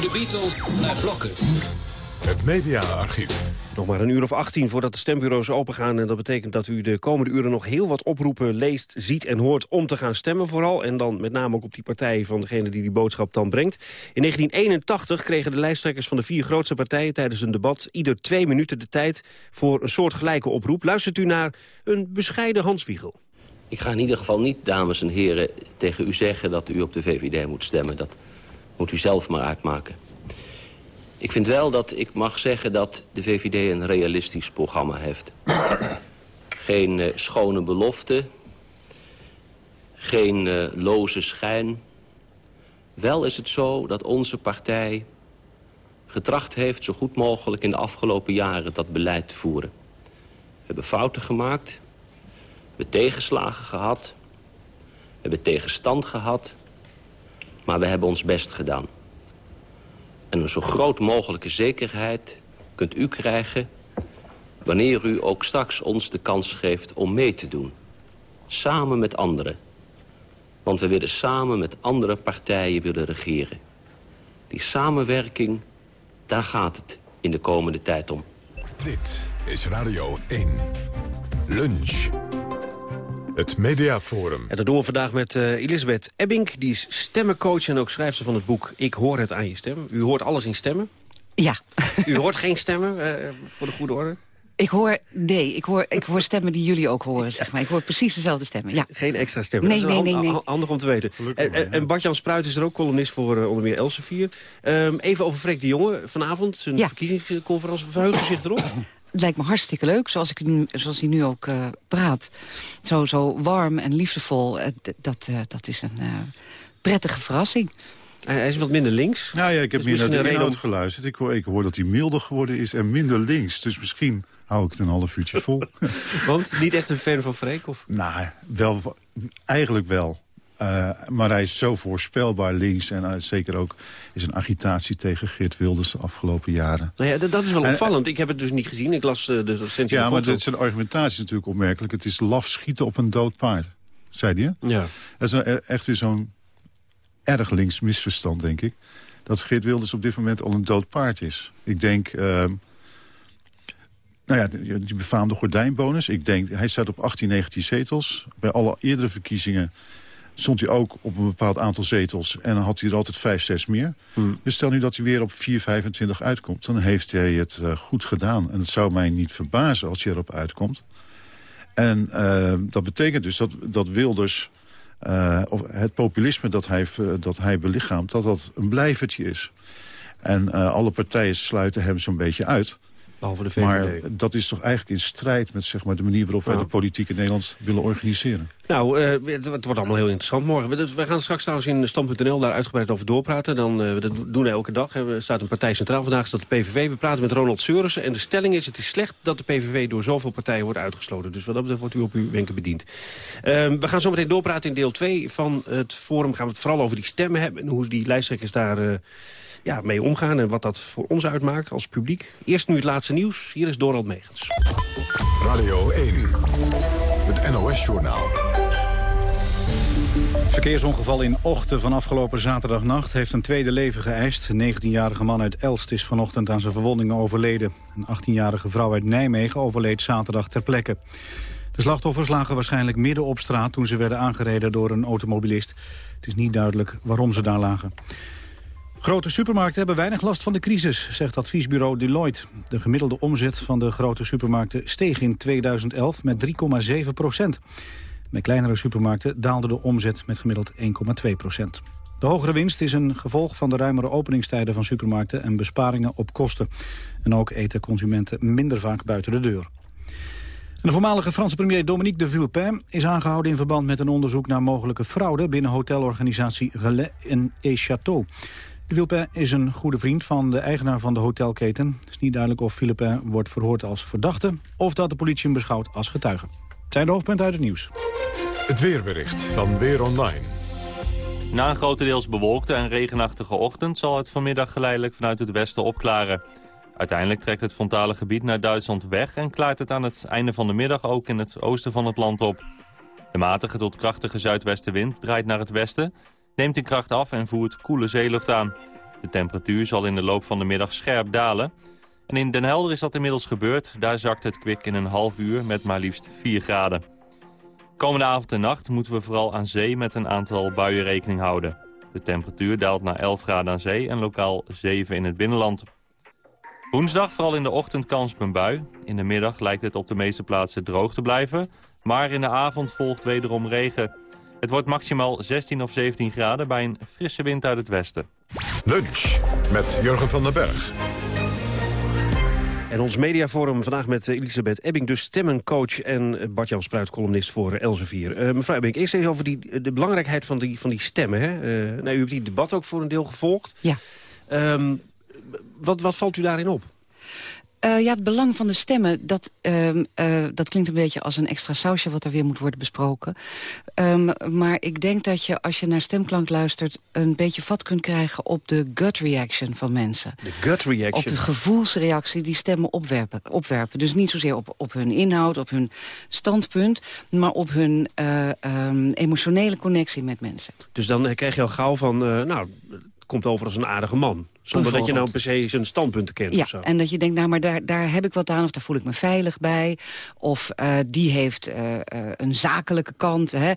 De Beatles naar blokken. Het mediaarchief. Nog maar een uur of 18 voordat de stembureaus opengaan. En dat betekent dat u de komende uren nog heel wat oproepen leest, ziet en hoort om te gaan stemmen vooral. En dan met name ook op die partij van degene die die boodschap dan brengt. In 1981 kregen de lijsttrekkers van de vier grootste partijen tijdens een debat ieder twee minuten de tijd voor een soortgelijke oproep. Luistert u naar een bescheiden Hans Wiegel. Ik ga in ieder geval niet, dames en heren, tegen u zeggen dat u op de VVD moet stemmen. Dat moet u zelf maar uitmaken. Ik vind wel dat ik mag zeggen dat de VVD een realistisch programma heeft. Geen eh, schone belofte. Geen eh, loze schijn. Wel is het zo dat onze partij getracht heeft zo goed mogelijk in de afgelopen jaren dat beleid te voeren. We hebben fouten gemaakt. We hebben tegenslagen gehad. We hebben tegenstand gehad. Maar we hebben ons best gedaan. En een zo groot mogelijke zekerheid kunt u krijgen... wanneer u ook straks ons de kans geeft om mee te doen. Samen met anderen. Want we willen samen met andere partijen willen regeren. Die samenwerking, daar gaat het in de komende tijd om. Dit is Radio 1. Lunch. Het Mediaforum. En dat doen we vandaag met eh, Elisabeth Ebbing. Die is stemmencoach en ook schrijfster van het boek Ik hoor het aan je stem. U hoort alles in stemmen? Ja. U hoort geen stemmen, eh, voor de goede orde? Ik hoor, nee, ik hoor, ik hoor stemmen die jullie ook horen, zeg maar. Ik hoor precies dezelfde stemmen, ja. Geen extra stemmen. Nee, dat is nee, nee. handig om te weten. En, en, en Bart-Jan Spruit is er ook columnist voor eh, onder meer Elsevier. Ehm, even over Freek de Jonge. Vanavond zijn Ja. verkiezingsconferentie. Verheugt u zich erop? Het lijkt me hartstikke leuk, zoals, ik nu, zoals hij nu ook eh, praat. Zo, zo warm en liefdevol, eh, dat, eh, dat is een eh, prettige verrassing. Hij is wat minder links. Nou ja, ik heb is meer naar de inhoud om- geluisterd. Ik hoor, ik hoor dat hij milder geworden is en minder links. Dus misschien hou ik het een half uurtje vol. Want niet echt een fan van Freek? Of? nou, wel, eigenlijk wel. Eh, maar hij is zo voorspelbaar links. En uh, zeker ook is een agitatie tegen Geert Wilders de afgelopen jaren. Nou ja, dat is wel opvallend. ik heb het dus niet gezien. Ik las uh, de recensie Ja, maar dit zijn argumentatie natuurlijk opmerkelijk. Het is laf schieten op een dood paard. Zei hij, Ja. Dat is een, echt weer zo'n erg links misverstand, denk ik. Dat Geert Wilders op dit moment al een dood paard is. Ik denk... ehm, nou ja, die befaamde gordijnbonus. Ik denk, hij staat op 18, 19 zetels. Bij alle eerdere verkiezingen stond hij ook op een bepaald aantal zetels. En dan had hij er altijd 5, 6 meer. Hmm. Dus stel nu dat hij weer op 4, 25 uitkomt. Dan heeft hij het uh, goed gedaan. En het zou mij niet verbazen als hij erop uitkomt. En uh, dat betekent dus dat, dat Wilders... Uh, of het populisme dat hij, dat hij belichaamt, dat dat een blijvertje is. En alle partijen sluiten hem zo'n beetje uit... Behalve de VVD. Maar dat is toch eigenlijk in strijd met zeg maar, de manier waarop wij Ja. de politiek in Nederland willen organiseren. Nou, uh, het, het wordt allemaal heel interessant morgen. We, we gaan straks trouwens in Stand.nl daar uitgebreid over doorpraten. Dan, uh, dat doen we elke dag. Er staat een partij centraal. Vandaag staat de PVV. We praten met Ronald Seurissen. En de stelling is, het is slecht dat de PVV door zoveel partijen wordt uitgesloten. Dus wat dat betreft wordt u op uw wenken bediend. Uh, we gaan zo meteen doorpraten in deel 2 van het forum. Gaan we het vooral over die stemmen hebben. En hoe die lijsttrekkers daar ja, mee omgaan en wat dat voor ons uitmaakt als publiek. Eerst nu het laatste nieuws. Hier is Dorald Megens. Radio 1, het NOS-journaal. Verkeersongeval in Ochten van afgelopen zaterdagnacht heeft een tweede leven geëist. Een 19-jarige man uit Elst is vanochtend aan zijn verwondingen overleden. Een 18-jarige vrouw uit Nijmegen overleed zaterdag ter plekke. De slachtoffers lagen waarschijnlijk midden op straat toen ze werden aangereden door een automobilist. Het is niet duidelijk waarom ze daar lagen. Grote supermarkten hebben weinig last van de crisis, zegt adviesbureau Deloitte. De gemiddelde omzet van de grote supermarkten steeg in 2011 met 3,7 procent. Bij kleinere supermarkten daalde de omzet met gemiddeld 1,2 procent. De hogere winst is een gevolg van de ruimere openingstijden van supermarkten en besparingen op kosten. En ook eten consumenten minder vaak buiten de deur. De voormalige Franse premier Dominique de Villepin is aangehouden in verband met een onderzoek naar mogelijke fraude binnen hotelorganisatie Relais en Château. De Villepin is een goede vriend van de eigenaar van de hotelketen. Het is niet duidelijk of Villepin wordt verhoord als verdachte... of dat de politie hem beschouwt als getuige. Het zijn de hoofdpunten uit het nieuws. Het weerbericht van Weer Online. Na een grotendeels bewolkte en regenachtige ochtend... zal het vanmiddag geleidelijk vanuit het westen opklaren. Uiteindelijk trekt het frontale gebied naar Duitsland weg... en klaart het aan het einde van de middag ook in het oosten van het land op. De matige tot krachtige zuidwestenwind draait naar het westen neemt in kracht af en voert koele zeelucht aan. De temperatuur zal in de loop van de middag scherp dalen. En in Den Helder is dat inmiddels gebeurd. Daar zakt het kwik in een half uur met maar liefst 4 graden. Komende avond en nacht moeten we vooral aan zee met een aantal buien rekening houden. De temperatuur daalt naar 11 graden aan zee en lokaal 7 in het binnenland. Woensdag vooral in de ochtend kans op een bui. In de middag lijkt het op de meeste plaatsen droog te blijven. Maar in de avond volgt wederom regen. Het wordt maximaal 16 of 17 graden bij een frisse wind uit het westen. Lunch met Jurgen van den Berg. En ons mediaforum vandaag met Elisabeth Ebbing, dus stemmencoach... en Bart-Jan Spruit, columnist voor Elsevier. Uh, mevrouw Ebbing, eerst even over die, de belangrijkheid van die, van die stemmen. Hè? Uh, nou, u hebt die debat ook voor een deel gevolgd. Ja. Um, wat, wat valt u daarin op? Uh, ja, het belang van de stemmen, dat, uh, uh, dat klinkt een beetje als een extra sausje... wat er weer moet worden besproken. Um, maar ik denk dat je, als je naar stemklank luistert... een beetje vat kunt krijgen op de gut reaction van mensen. De gut reaction? Op de gevoelsreactie die stemmen opwerpen. opwerpen. Dus niet zozeer op, op hun inhoud, op hun standpunt... maar op hun um, emotionele connectie met mensen. Dus dan krijg je al gauw van, nou, komt over als een aardige man. Zonder dat je nou per se zijn standpunten kent ja, of zo. en dat je denkt, nou, maar daar, daar heb ik wat aan... of daar voel ik me veilig bij. Of uh, die heeft uh, uh, een zakelijke kant. Hè?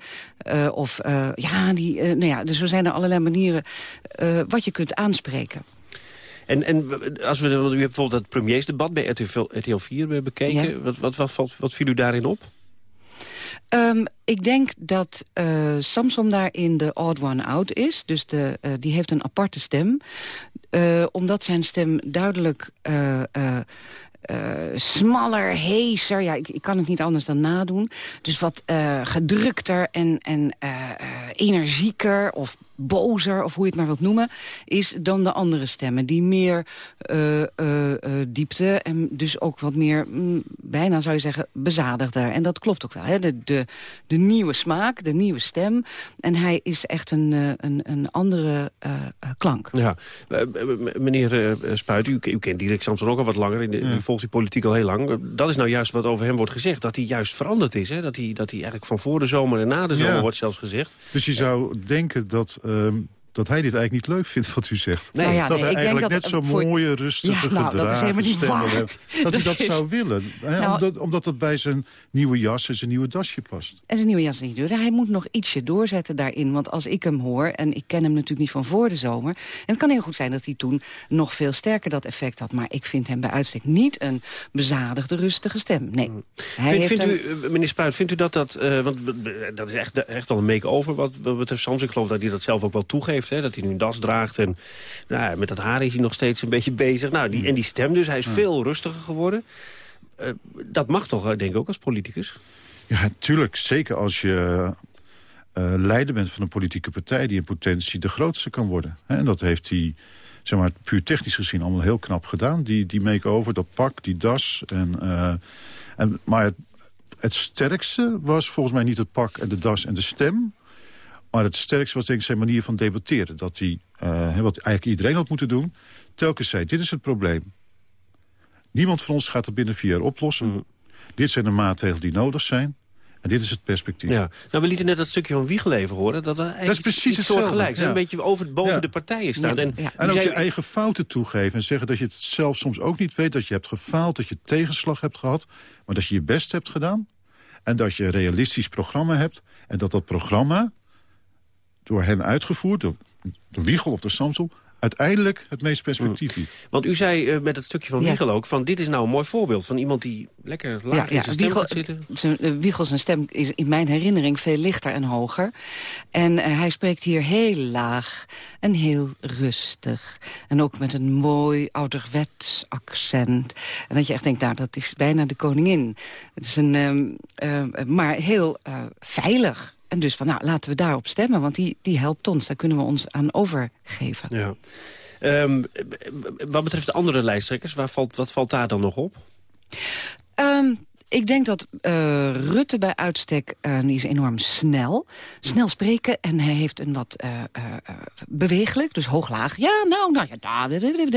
of ja, die, nou ja, dus er zijn er allerlei manieren wat je kunt aanspreken. En, en als we, want u hebt bijvoorbeeld het premiersdebat bij RTL, RTL 4 bekeken. Ja. Wat, wat, wat, wat viel u daarin op? Um, ik denk dat uh, Samson daarin de odd one out is. Dus de, uh, die heeft een aparte stem. Uh, omdat zijn stem duidelijk... smaller, heeser, ja, ik, ik, kan het niet anders dan nadoen. Dus wat gedrukter en, en energieker of bozer, of hoe je het maar wilt noemen... is dan de andere stemmen, die meer uh, uh, diepte... en dus ook wat meer, mm, bijna zou je zeggen, bezadigder. En dat klopt ook wel, hè? De, de, de nieuwe smaak, de nieuwe stem. En hij is echt een, een, een andere klank. Ja, meneer Spuit, u, u kent Dirk Samson ook al wat langer... In de, u volgt die politiek al heel lang. Dat is nou juist wat over hem wordt gezegd, dat hij juist veranderd is. Hè? Dat, hij, dat hij eigenlijk van voor de zomer en na de zomer wordt zelfs gezegd. Dus je zou denken dat... Um, dat hij dit eigenlijk niet leuk vindt wat u zegt. Nee, nou ja, dat nee, hij eigenlijk net zo'n voor... mooie, rustige, ja, nou, gedragen stem heeft. Dat hij dat zou willen. Hè? Nou, omdat, omdat het bij zijn nieuwe jas en zijn nieuwe dasje past. En zijn nieuwe jas niet. Hij moet nog ietsje doorzetten daarin. Want als ik hem hoor, en ik ken hem natuurlijk niet van voor de zomer... en het kan heel goed zijn dat hij toen nog veel sterker dat effect had. Maar ik vind hem bij uitstek niet een bezadigde, rustige stem. Nee. Mm. Hij vindt, u, meneer Spuit, vindt u dat dat... Uh, want dat is echt, echt al een make-over wat, wat betreft Sams. Ik geloof dat hij dat zelf ook wel toegeeft Hè, dat hij nu een das draagt. En nou, met dat haar is hij nog steeds een beetje bezig. Nou, die, en die stem dus, hij is veel rustiger geworden. Uh, dat mag toch, eh, denk ik, ook als politicus? Ja, tuurlijk. Zeker als je uh, leider bent van een politieke partij... die in potentie de grootste kan worden. En dat heeft hij, zeg maar, puur technisch gezien allemaal heel knap gedaan. Die, die make-over, dat pak, die das. En, uh, en, maar het, het sterkste was volgens mij niet het pak en de das en de stem... Maar het sterkste was denk ik zijn manier van debatteren. Dat hij, uh, wat eigenlijk iedereen had moeten doen, telkens zei... dit is het probleem. Niemand van ons gaat het binnen vier jaar oplossen. Mm. Dit zijn de maatregelen die nodig zijn. En dit is het perspectief. Ja. Nou, we lieten net dat stukje van Wiegel even horen. Dat, dat is precies het gelijk. Ja. Een beetje over, boven de partijen staan. En, en ook je eigen fouten toegeven. En zeggen dat je het zelf soms ook niet weet. Dat je hebt gefaald, dat je tegenslag hebt gehad. Maar dat je je best hebt gedaan. En dat je een realistisch programma hebt. En dat dat programma door hen uitgevoerd, door, door Wiegel of door Samsel uiteindelijk het meest perspectief biedt. Want u zei uh, met het stukje van Wiegel ook... van dit is nou een mooi voorbeeld van iemand die lekker laag ja, in zijn stem Wiegel, gaat zitten. Zijn, uh, Wiegel zijn stem is in mijn herinnering veel lichter en hoger. En uh, hij spreekt hier heel laag en heel rustig. En ook met een mooi ouderwets accent. En dat je echt denkt, nou, dat is bijna de koningin. Het is een, um, maar heel veilig en dus van, nou, laten we daarop stemmen, want die, die helpt ons. Daar kunnen we ons aan overgeven. Ja. Um, wat betreft de andere lijsttrekkers, waar valt, wat valt daar dan nog op? Um, ik denk dat uh, Rutte bij uitstek uh, is enorm snel. Snel spreken en hij heeft een wat uh, bewegelijk, dus hoog-laag. Ja, nou, nou ja,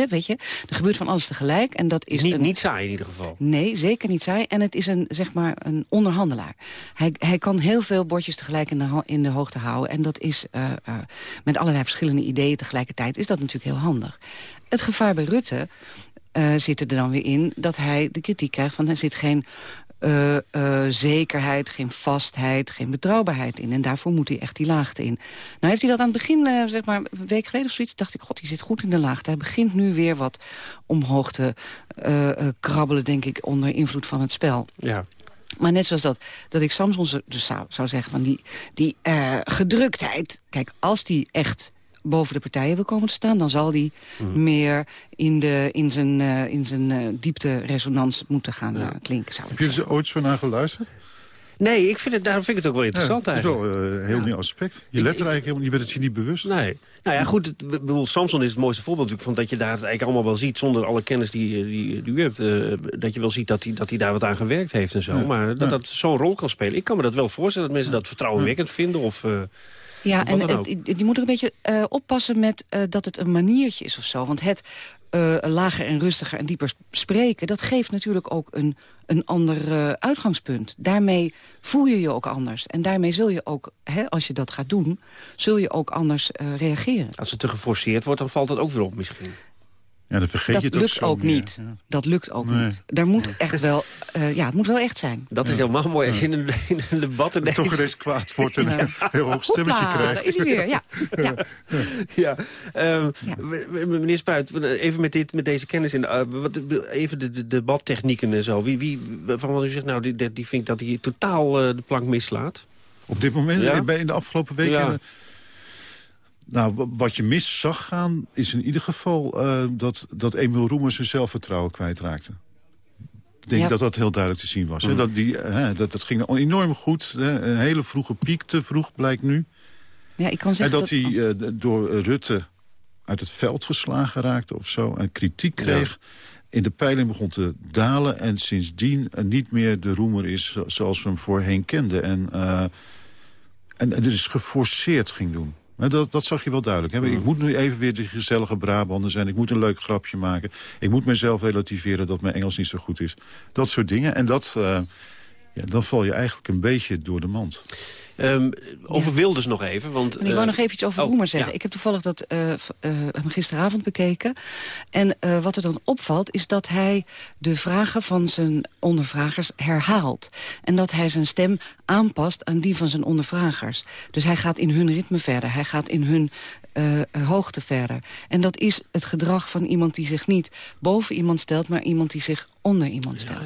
weet je. Er gebeurt van alles tegelijk. En dat is niet, een... niet saai in ieder geval. Nee, zeker niet saai. En het is een, zeg maar, een onderhandelaar. Hij, hij kan heel veel bordjes tegelijk in de, in de hoogte houden. En dat is met allerlei verschillende ideeën tegelijkertijd is dat natuurlijk heel handig. Het gevaar bij Rutte uh, zit er dan weer in dat hij de kritiek krijgt van er zit geen uh, uh, zekerheid, geen vastheid, geen betrouwbaarheid in. En daarvoor moet hij echt die laagte in. Nou heeft hij dat aan het begin, uh, zeg maar een week geleden of zoiets... dacht ik, god, die zit goed in de laagte. Hij begint nu weer wat omhoog te krabbelen, denk ik... onder invloed van het spel. Ja. Maar net zoals dat, dat ik Samson dus zou, zou zeggen van die, die gedruktheid... Kijk, als die echt boven de partijen wil komen te staan... dan zal die mhm. meer in, de, in zijn, uh, in zijn uh, diepte resonans moeten gaan uh, klinken. Zou Heb je er ooit zo naar geluisterd? Nee, ik vind het, daarom vind ik het ook wel interessant ja, het is wel een heel nieuw aspect. Je let er eigenlijk helemaal, je bent het je niet bewust. Nee. Nou ja, goed, het, bedoel, Samson is het mooiste voorbeeld natuurlijk... van dat je daar eigenlijk allemaal wel ziet... zonder alle kennis die, die, die u hebt... dat je wel ziet dat hij dat daar wat aan gewerkt heeft en zo. Maar dat dat zo'n rol kan spelen. Ik kan me dat wel voorstellen dat mensen dat vertrouwenwekkend vinden... of ja, en je moet er een beetje uh, oppassen met uh, dat het een maniertje is of zo. Want het uh, lager en rustiger en dieper spreken... dat geeft natuurlijk ook een, een ander uitgangspunt. Daarmee voel je je ook anders. En daarmee zul je ook, hè, als je dat gaat doen... zul je ook anders reageren. Als het te geforceerd wordt, dan valt het ook weer op misschien. Ja, dan vergeet dat je lukt ook, niet. Dat lukt ook niet. Daar moet echt wel, uh, ja, het moet wel echt zijn. Dat is helemaal mooi als je in een, in een debat ineens... Toch ineens kwaad wordt en een heel hoog stemmetje Hopla, krijgt. is weer, ja. ja. ja. Um, ja. Meneer Spuit, even met, dit, met deze kennis, in de, uh, wat, even de, de, debattechnieken en zo. Wie, wie van wat u zegt, nou, die, die vindt dat hij totaal uh, de plank mislaat? Op dit moment, ja? in de afgelopen weken... Nou, wat je mis zag gaan, is in ieder geval uh, dat, dat Emil Roemer zijn zelfvertrouwen kwijtraakte. Ik denk dat dat heel duidelijk te zien was. Mm. Dat, die, dat, dat ging enorm goed. Hè. Een hele vroege piek, te vroeg blijkt nu. Ja, ik kan En zeggen dat hij eh, door Rutte uit het veld geslagen raakte of zo... en kritiek kreeg, in de peiling begon te dalen... en sindsdien eh, niet meer de roemer is zo- zoals we hem voorheen kenden. En, eh, en, en dus geforceerd ging doen. Dat, dat zag je wel duidelijk. Hè? Mm. Ik moet nu even weer die gezellige Brabander zijn. Ik moet een leuk grapje maken. Ik moet mezelf relativeren dat mijn Engels niet zo goed is. Dat soort dingen. En dat, eh, ja, dan val je eigenlijk een beetje door de mand. Ehm, over Wilders nog even. Want, En ik wou eh, nog even iets over oh, Roemer zeggen. ja. Ik heb toevallig dat eh, eh, hem gisteravond bekeken. En wat er dan opvalt is dat hij de vragen van zijn ondervragers herhaalt. En dat hij zijn stem aanpast aan die van zijn ondervragers. Dus hij gaat in hun ritme verder. Hij gaat in hun eh, eh, hoogte verder. En dat is het gedrag van iemand die zich niet boven iemand stelt... maar iemand die zich onder iemand stelt.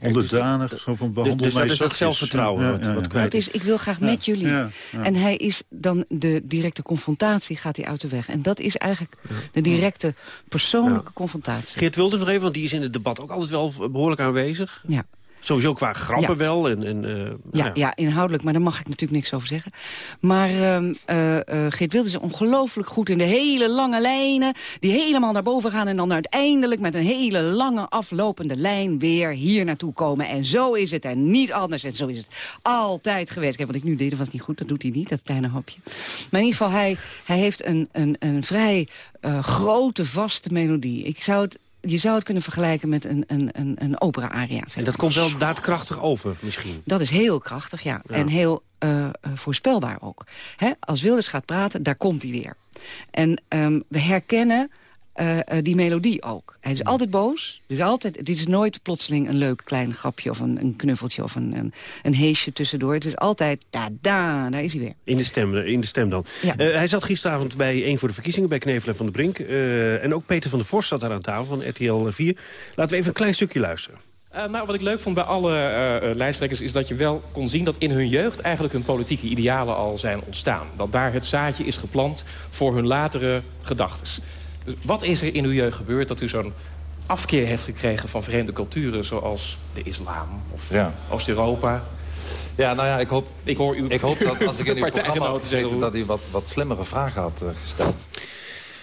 Onderdanig, zo van behandel dus dat mij is dat zachtjes. zelfvertrouwen wat- wat kwijt is, ik wil graag Ja, met jullie. ja, ja. En hij is dan de directe confrontatie gaat hij uit de weg. En dat is eigenlijk de directe persoonlijke confrontatie. Geert Wilders nog even, want die is in het debat ook altijd wel behoorlijk aanwezig. Ja. Sowieso qua grappen Ja. wel. En, en, eh, Ja, ja, inhoudelijk, maar daar mag ik natuurlijk niks over zeggen. Maar ehm eh, eh, Geert Wilders is ongelooflijk goed in de hele lange lijnen... die helemaal naar boven gaan en dan uiteindelijk met een hele lange aflopende lijn... weer hier naartoe komen. En zo is het en niet anders. En zo is het altijd geweest. Kijk, wat ik nu deed, was niet goed. Dat doet hij niet, dat kleine hapje. Maar in ieder geval, hij, hij heeft een, een, een vrij grote, vaste melodie. Ik zou het... Je zou het kunnen vergelijken met een, een, een, een opera-aria. En dat komt wel daadkrachtig over, misschien. dat is heel krachtig, ja. Ja. En heel eh, eh, voorspelbaar ook. Hè? Als Wilders gaat praten, daar komt hij weer. En ehm, we herkennen eh, eh, die melodie ook. Hij is altijd boos. Dus altijd, dit is nooit plotseling een leuk klein grapje... of een, een knuffeltje of een, een, een heesje tussendoor. Het is altijd, da-da, daar is hij weer. In de stem, in de stem dan. Ja. Eh, hij zat gisteravond bij één voor de verkiezingen... bij Knevel en Van der Brink. Eh, en ook Peter van der Vorst zat daar aan tafel van RTL 4. Laten we even een klein stukje luisteren. Eh, nou, wat ik leuk vond bij alle lijsttrekkers... is dat je wel kon zien dat in hun jeugd eigenlijk hun politieke idealen al zijn ontstaan. Dat daar het zaadje is geplant voor hun latere gedachtes. Dus wat is er in uw jeugd gebeurd dat u zo'n afkeer heeft gekregen... van vreemde culturen zoals de islam of Ja. Oost-Europa? Ja, nou ja, ik hoop, ik hoor u ik hoop dat als ik in uw programma had gezeten... dat u wat, wat slimmere vragen had eh, gesteld.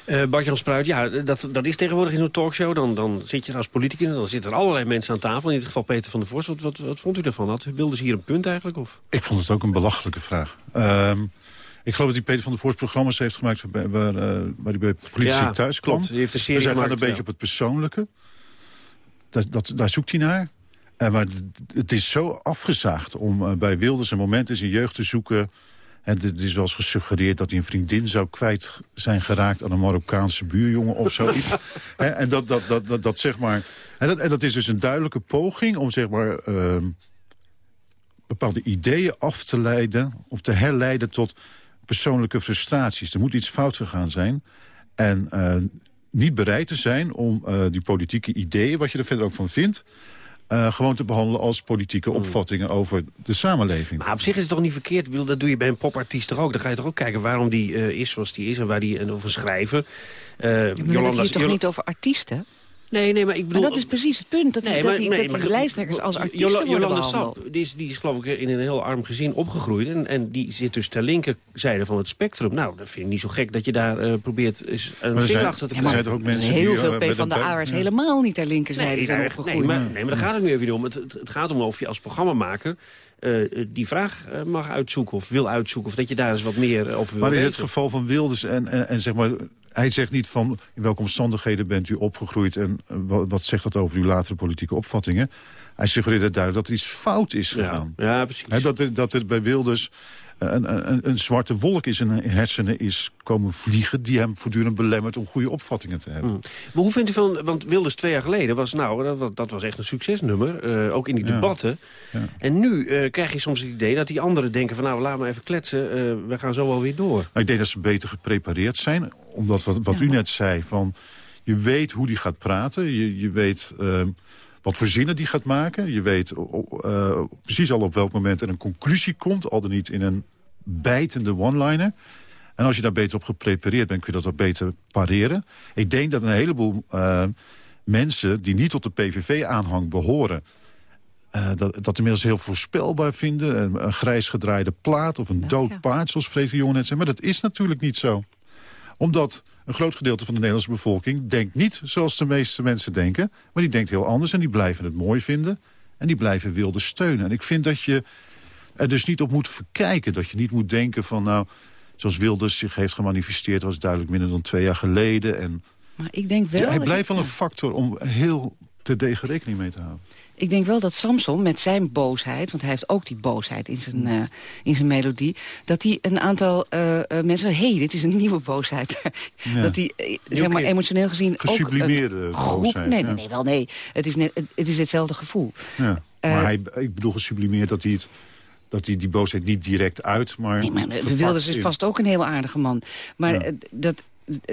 Eh Bart-Jan Spruit, ja, dat, dat is tegenwoordig in zo'n talkshow. Dan, dan zit je er als politicus en dan zitten er allerlei mensen aan tafel. In dit geval Peter van der Vorst. Wat, wat, wat vond u daarvan? Had wilde ze hier een punt eigenlijk? Of? Ik vond het ook een belachelijke vraag. Ehm, ik geloof dat die Peter van der Voorst programma's heeft gemaakt... waar, waar, eh, waar hij bij politici Ja, thuis kwam. klopt. Die heeft een serie dus hij gaat een beetje op het persoonlijke. Dat, dat, daar zoekt hij naar. En maar d- het is zo afgezaagd om eh, bij Wilders een moment in zijn jeugd te zoeken... En het is wel eens gesuggereerd dat hij een vriendin zou kwijt zijn geraakt... aan een Marokkaanse buurjongen of zoiets. En dat, dat, dat, dat, dat zeg maar... En dat, en dat is dus een duidelijke poging om zeg maar... ehm, bepaalde ideeën af te leiden... of te herleiden tot persoonlijke frustraties. Er moet iets fout gegaan zijn. En eh, niet bereid te zijn om eh, die politieke ideeën... wat je er verder ook van vindt... eh, gewoon te behandelen als politieke opvattingen over de samenleving. Maar op zich is het toch niet verkeerd? Ik bedoel, dat doe je bij een popartiest toch ook? Dan ga je toch ook kijken waarom die eh, is zoals die is... en waar die en schrijver. Eh We hebben het hier toch Jol- niet over artiesten? Nee, nee, maar ik bedoel... Maar dat is precies het punt. Dat, die- dat, die, dat die lijsttrekkers als artiesten Jola- worden Jolanda behandeld. Sap, die is, die is geloof ik in een heel arm gezin opgegroeid. En, en die zit dus ter linkerzijde van het spectrum. Nou, dat vind ik niet zo gek dat je daar eh, probeert eens een er vinger zijn- achter te er krijgen. zijn toch ook mensen Heel die, veel eh, P van de A's ja. helemaal niet ter linkerzijde Nee, zijn nee, opgegroeid. nee, maar, nee, maar daar gaat het nu even niet om. Het, het, het gaat om of je als programmamaker eh, die vraag eh, mag uitzoeken of wil uitzoeken. Of dat je daar eens wat meer eh, over wil Maar in het geval van Wilders en, en, en zeg maar... Hij zegt niet van in welke omstandigheden bent u opgegroeid... en eh, wat, wat zegt dat over uw latere politieke opvattingen. Hij suggereert duidelijk dat er iets fout is gegaan. Ja, precies. Dat, er, dat er bij Wilders een, een, een zwarte wolk in zijn hersenen is komen vliegen... die hem voortdurend belemmert om goede opvattingen te hebben. Hmm. Maar hoe vindt u van, want Wilders twee jaar geleden was, nou, dat, was- dat was echt een succesnummer. eh, ook in die Ja. debatten. En nu eh, krijg je soms het idee dat die anderen denken van, nou, laat maar even kletsen. eh, we gaan zo wel weer door. Maar ik denk dat ze beter geprepareerd zijn. Omdat wat, wat u net zei, van, je weet hoe die gaat praten. Je, je weet ehm, wat voor zinnen die gaat maken. Je weet eh, precies al op welk moment er een conclusie komt. Al dan niet in een bijtende one-liner. En als je daar beter op geprepareerd bent, kun je dat ook beter pareren. Ik denk dat een heleboel eh, mensen die niet tot de PVV-aanhang behoren... eh, dat, dat inmiddels heel voorspelbaar vinden. Een, een grijs gedraaide plaat of een dood paard, zoals Freek de Jonge net zei. Maar dat is natuurlijk niet zo. Omdat een groot gedeelte van de Nederlandse bevolking denkt niet zoals de meeste mensen denken. Maar die denkt heel anders en die blijven het mooi vinden. En die blijven wilde steunen. En ik vind dat je er dus niet op moet verkijken. Dat je niet moet denken van nou, zoals Wilders zich heeft gemanifesteerd... was duidelijk minder dan twee jaar geleden. En Maar ik denk wel... ja, hij blijft wel een factor om heel te degen rekening mee te houden. Ik denk wel dat Samson met zijn boosheid... want hij heeft ook die boosheid in zijn, eh, in zijn melodie... dat hij een aantal eh, eh, mensen... hé, hey, dit is een nieuwe boosheid. Ja. dat hij, zeg maar, emotioneel gezien... Gesublimeerde ook een groep- boosheid, Nee, nee, nee, wel nee. Het is, net, het, het is hetzelfde gevoel. Ja. Maar hij, ik bedoel gesublimeerd dat hij, het, dat hij die boosheid niet direct uit... maar, Nee, maar verpakt Wilders is in. vast ook een heel aardige man. Maar Ja. eh, dat,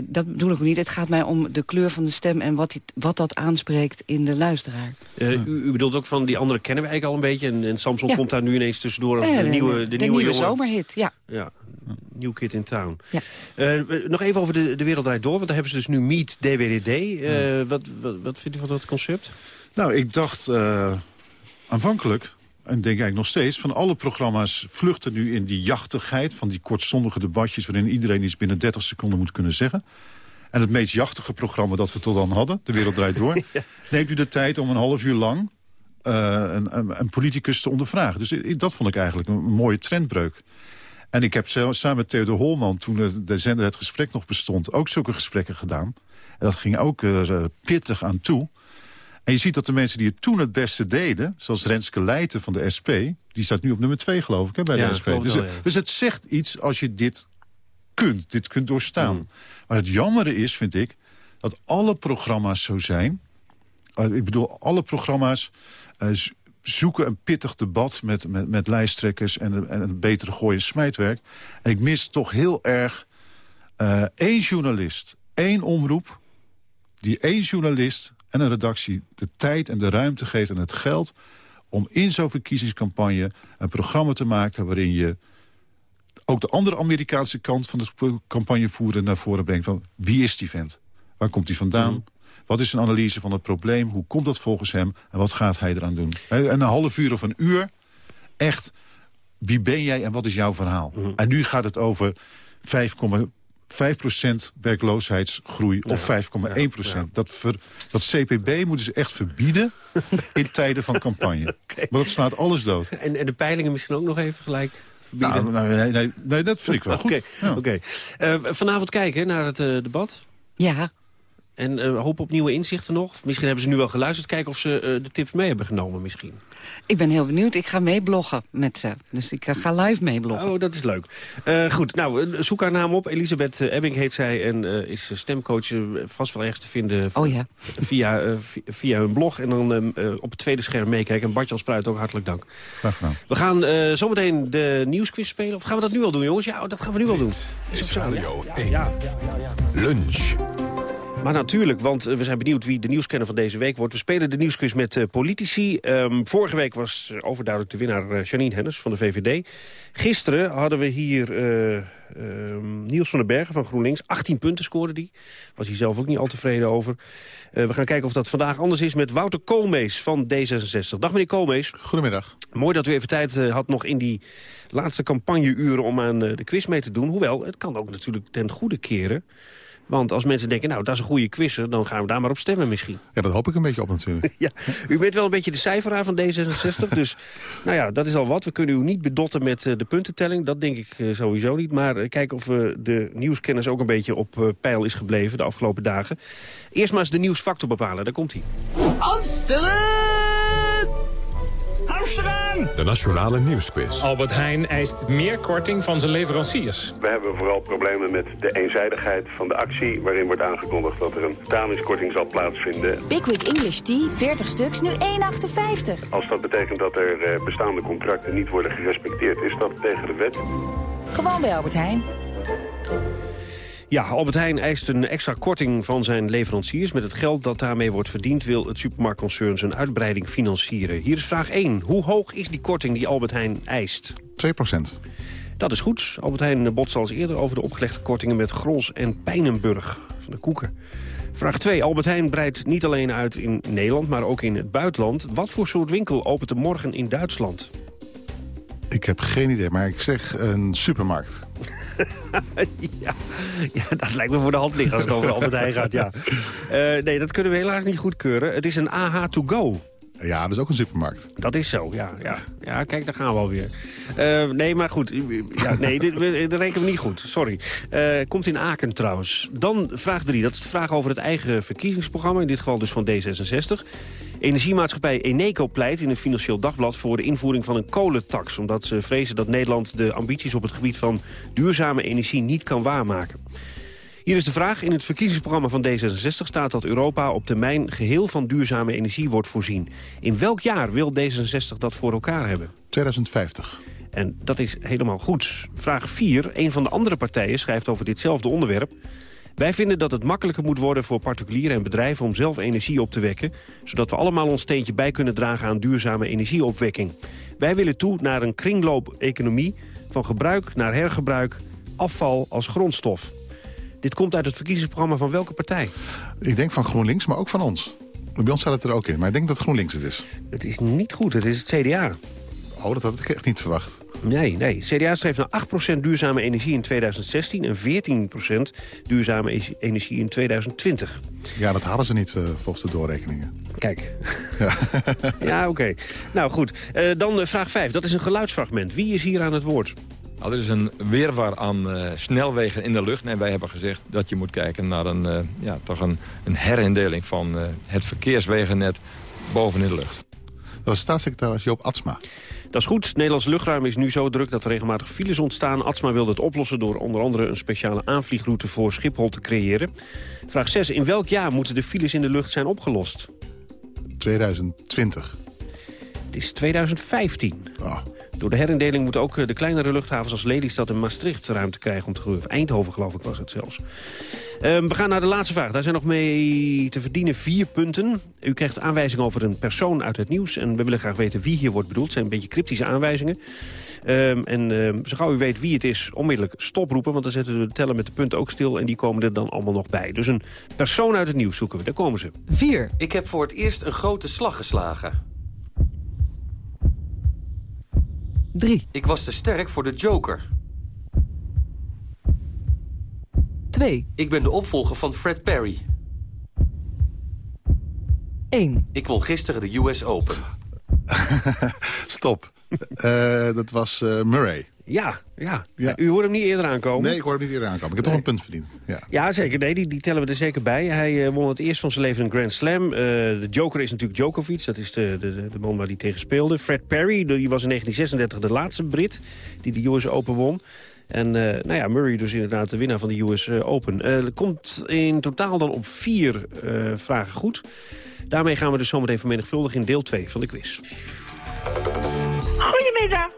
dat bedoel ik niet. Het gaat mij om de kleur van de stem... en wat, die, wat dat aanspreekt in de luisteraar. Eh, u, u bedoelt ook van die andere kennen we eigenlijk al een beetje. En, en Samson Ja. komt daar nu ineens tussendoor als Eh, de, nieuwe, de, de nieuwe, zomerhit, ja. Ja, New Kid in Town. Ja. Eh, nog even over de, de Wereld Draait Door. Want daar hebben ze dus nu Meet DWDD. Eh, wat, wat, wat vindt u van dat concept? Nou, ik dacht eh, aanvankelijk, en denk eigenlijk nog steeds... van alle programma's vluchten nu in die jachtigheid... van die kortstondige debatjes... waarin iedereen iets binnen 30 seconden moet kunnen zeggen. En het meest jachtige programma dat we tot dan hadden... De Wereld Draait Door... neemt u de tijd om een half uur lang... eh, een, een, een politicus te ondervragen. Dus i- dat vond ik eigenlijk een, mooie trendbreuk. En ik heb zelf, samen met Theodor Holman, toen de, de zender Het Gesprek nog bestond... ook zulke gesprekken gedaan. En dat ging ook eh, pittig aan toe. En je ziet dat de mensen die het toen het beste deden... zoals Renske Leijten van de SP... die staat nu op nummer 2, geloof ik, hè, bij Ja, de SP. Dus, wel, het- ja. dus het zegt iets als je dit kunt, dit kunt doorstaan. Mm. Maar het jammere is, vind ik, dat alle programma's zo zijn... Uh, ik bedoel, alle programma's uh, z- zoeken een pittig debat... met, met, met lijsttrekkers en, een- en een betere gooi- en smijtwerk. En ik mis toch heel erg uh, één journalist, één omroep... die één journalist en een redactie de tijd en de ruimte geeft en het geld... om in zo'n verkiezingscampagne een programma te maken... waarin je ook de andere Amerikaanse kant van de campagne voeren naar voren brengt. Van wie is die vent? Waar komt hij vandaan? Mhm. Wat is een analyse van het probleem? Hoe komt dat volgens hem? En wat gaat hij eraan doen? En een half uur of een uur, echt, wie ben jij en wat is jouw verhaal? Mhm. En nu gaat het over 5,5% werkloosheidsgroei of 5,1%. Dat, ver, dat CPB moeten ze echt verbieden in tijden van campagne. Maar dat slaat alles dood. En, en de peilingen misschien ook nog even gelijk verbieden? Nou, nee, nee, nee, dat vind ik wel goed. Oké, Ja. oké. Eh, vanavond kijken naar het eh, debat. Ja. En eh, hoop op nieuwe inzichten nog. Misschien hebben ze nu wel geluisterd. Kijken of ze eh, de tips mee hebben genomen misschien. Ik ben heel benieuwd. Ik ga meebloggen met ze. Dus ik eh, ga live meebloggen. Oh, dat is leuk. Eh, goed, nou, eh, zoek haar naam op. Elisabeth eh, Ebbing heet zij en eh, is stemcoach. eh, vast wel ergens te vinden Oh ja. via, eh, vi- via hun blog. En dan eh, eh, op het tweede scherm meekijken. En Bart-Jan Spruit ook hartelijk dank. Graag gedaan. We gaan eh, zometeen de nieuwsquiz spelen. Of gaan we dat nu al doen, jongens? Ja, dat gaan we nu al doen. Is zo, Radio ja? 1. Ja, ja, ja, ja. Lunch. Maar natuurlijk, want eh, we zijn benieuwd wie de nieuwskenner van deze week wordt. We spelen de nieuwsquiz met eh, politici. Ehm, vorige week was eh, overduidelijk de winnaar Janine Hennis van de VVD. Gisteren hadden we hier eh, ehm, Niels van den Bergen van GroenLinks. 18 punten scoorde die. Was hij zelf ook niet al tevreden over. We gaan kijken of dat vandaag anders is met Wouter Koolmees van D66. Dag meneer Koolmees. Goedemiddag. Mooi dat u even tijd had nog in die laatste campagneuren om aan de quiz mee te doen. Hoewel, het kan ook natuurlijk ten goede keren. Want als mensen denken, nou, dat is een goede quizzer... dan gaan we daar maar op stemmen misschien. Ja, dat hoop ik een beetje op natuurlijk. ja, u bent wel een beetje de cijferaar van D66. dus nou ja, dat is al wat. We kunnen u niet bedotten met eh, de puntentelling. Dat denk ik eh, sowieso niet. Maar eh, kijken of we de nieuwskennis ook een beetje op eh, peil is gebleven... de afgelopen dagen. Eerst maar eens de nieuwsfactor bepalen. Daar komt hij. Amsterdam! De Nationale Nieuwsquiz. Albert Heijn eist meer korting van zijn leveranciers. We hebben vooral problemen met de eenzijdigheid van de actie... waarin wordt aangekondigd dat er een betalingskorting zal plaatsvinden. Pickwick English Tea, 40 stuks, nu 1,58. Als dat betekent dat er eh, bestaande contracten niet worden gerespecteerd... is dat tegen de wet. Gewoon bij Albert Heijn. Ja, Albert Heijn eist een extra korting van zijn leveranciers. Met het geld dat daarmee wordt verdiend... wil het supermarktconcern zijn uitbreiding financieren. Hier is vraag 1. Hoe hoog is die korting die Albert Heijn eist? 2 procent. Dat is goed. Albert Heijn botste al eens eerder over de opgelegde kortingen... met Grols en Pijnenburg van de koeken. Vraag 2. Albert Heijn breidt niet alleen uit in Nederland, maar ook in het buitenland. Wat voor soort winkel opent er morgen in Duitsland? Ik heb geen idee, maar ik zeg een supermarkt. ja, ja, dat lijkt me voor de hand liggen als het over Albert Heijn gaat, ja. Eh, nee, dat kunnen we helaas niet goedkeuren. Het is een AH to go. Ja, dat is ook een supermarkt. Dat is zo, ja. Ja, ja kijk, daar gaan we alweer. Uh, nee, maar goed. Ja, nee, dit, dat rekenen we niet goed. Sorry. Uh, komt in Aken trouwens. Dan vraag 3. Dat is de vraag over het eigen verkiezingsprogramma. In dit geval dus van D66. Energiemaatschappij Eneco pleit in het Financieel Dagblad... voor de invoering van een kolentax... omdat ze vrezen dat Nederland de ambities op het gebied van duurzame energie niet kan waarmaken. Hier is de vraag. In het verkiezingsprogramma van D66 staat dat Europa op termijn geheel van duurzame energie wordt voorzien. In welk jaar wil D66 dat voor elkaar hebben? 2050. En dat is helemaal goed. Vraag 4. Een van de andere partijen schrijft over ditzelfde onderwerp. Wij vinden dat het makkelijker moet worden voor particulieren en bedrijven om zelf energie op te wekken, zodat we allemaal ons steentje bij kunnen dragen aan duurzame energieopwekking. Wij willen toe naar een kringloop-economie van gebruik naar hergebruik, afval als grondstof. Dit komt uit het verkiezingsprogramma van welke partij? Ik denk van GroenLinks, maar ook van ons. Bij ons staat het er ook in, maar ik denk dat GroenLinks het is. Het is niet goed, het is het CDA. Oh, dat had ik echt niet verwacht. Nee, nee. CDA streeft naar 8% duurzame energie in 2016 en 14% duurzame energie in 2020. Ja, dat halen ze niet uh, volgens de doorrekeningen. Kijk. Ja, ja oké. Nou goed, uh, dan uh, vraag 5. Dat is een geluidsfragment. Wie is hier aan het woord? Nou, er is een weerwaar aan uh, snelwegen in de lucht. En wij hebben gezegd dat je moet kijken naar een, uh, ja, toch een, een herindeling van uh, het verkeerswegennet boven in de lucht. Dat is staatssecretaris Joop Atsma. Dat is goed. Het Nederlandse luchtruim is nu zo druk dat er regelmatig files ontstaan. Atsma wil het oplossen door onder andere een speciale aanvliegroute voor Schiphol te creëren. Vraag 6. In welk jaar moeten de files in de lucht zijn opgelost? 2020. Het is 2015. Oh. Door de herindeling moeten ook de kleinere luchthavens als Lelystad en Maastricht ruimte krijgen om te groeien. Of Eindhoven geloof ik was het zelfs. Um, we gaan naar de laatste vraag. Daar zijn nog mee te verdienen vier punten. U krijgt aanwijzingen over een persoon uit het nieuws. En we willen graag weten wie hier wordt bedoeld. Het zijn een beetje cryptische aanwijzingen. Um, en um, zo gauw u weet wie het is, onmiddellijk stoproepen. Want dan zetten we de teller met de punten ook stil. En die komen er dan allemaal nog bij. Dus een persoon uit het nieuws zoeken we. Daar komen ze. 4. Ik heb voor het eerst een grote slag geslagen. 3. Ik was te sterk voor de Joker. 2. Ik ben de opvolger van Fred Perry. 1. Ik won gisteren de US Open. Stop. uh, dat was uh, Murray. Ja, ja, ja. U hoort hem niet eerder aankomen? Nee, ik hoor hem niet eerder aankomen. Ik heb nee. toch een punt verdiend. Ja, ja zeker. Nee, die, die tellen we er zeker bij. Hij uh, won het eerst van zijn leven een Grand Slam. Uh, de Joker is natuurlijk Djokovic. Dat is de, de, de man waar hij tegen speelde. Fred Perry, die was in 1936 de laatste Brit die de US Open won. En uh, nou ja, Murray dus inderdaad de winnaar van de US Open. Komt in totaal dan op vier vragen goed. Daarmee gaan we dus zometeen vermenigvuldigen in deel 2 van de quiz. Goedemiddag.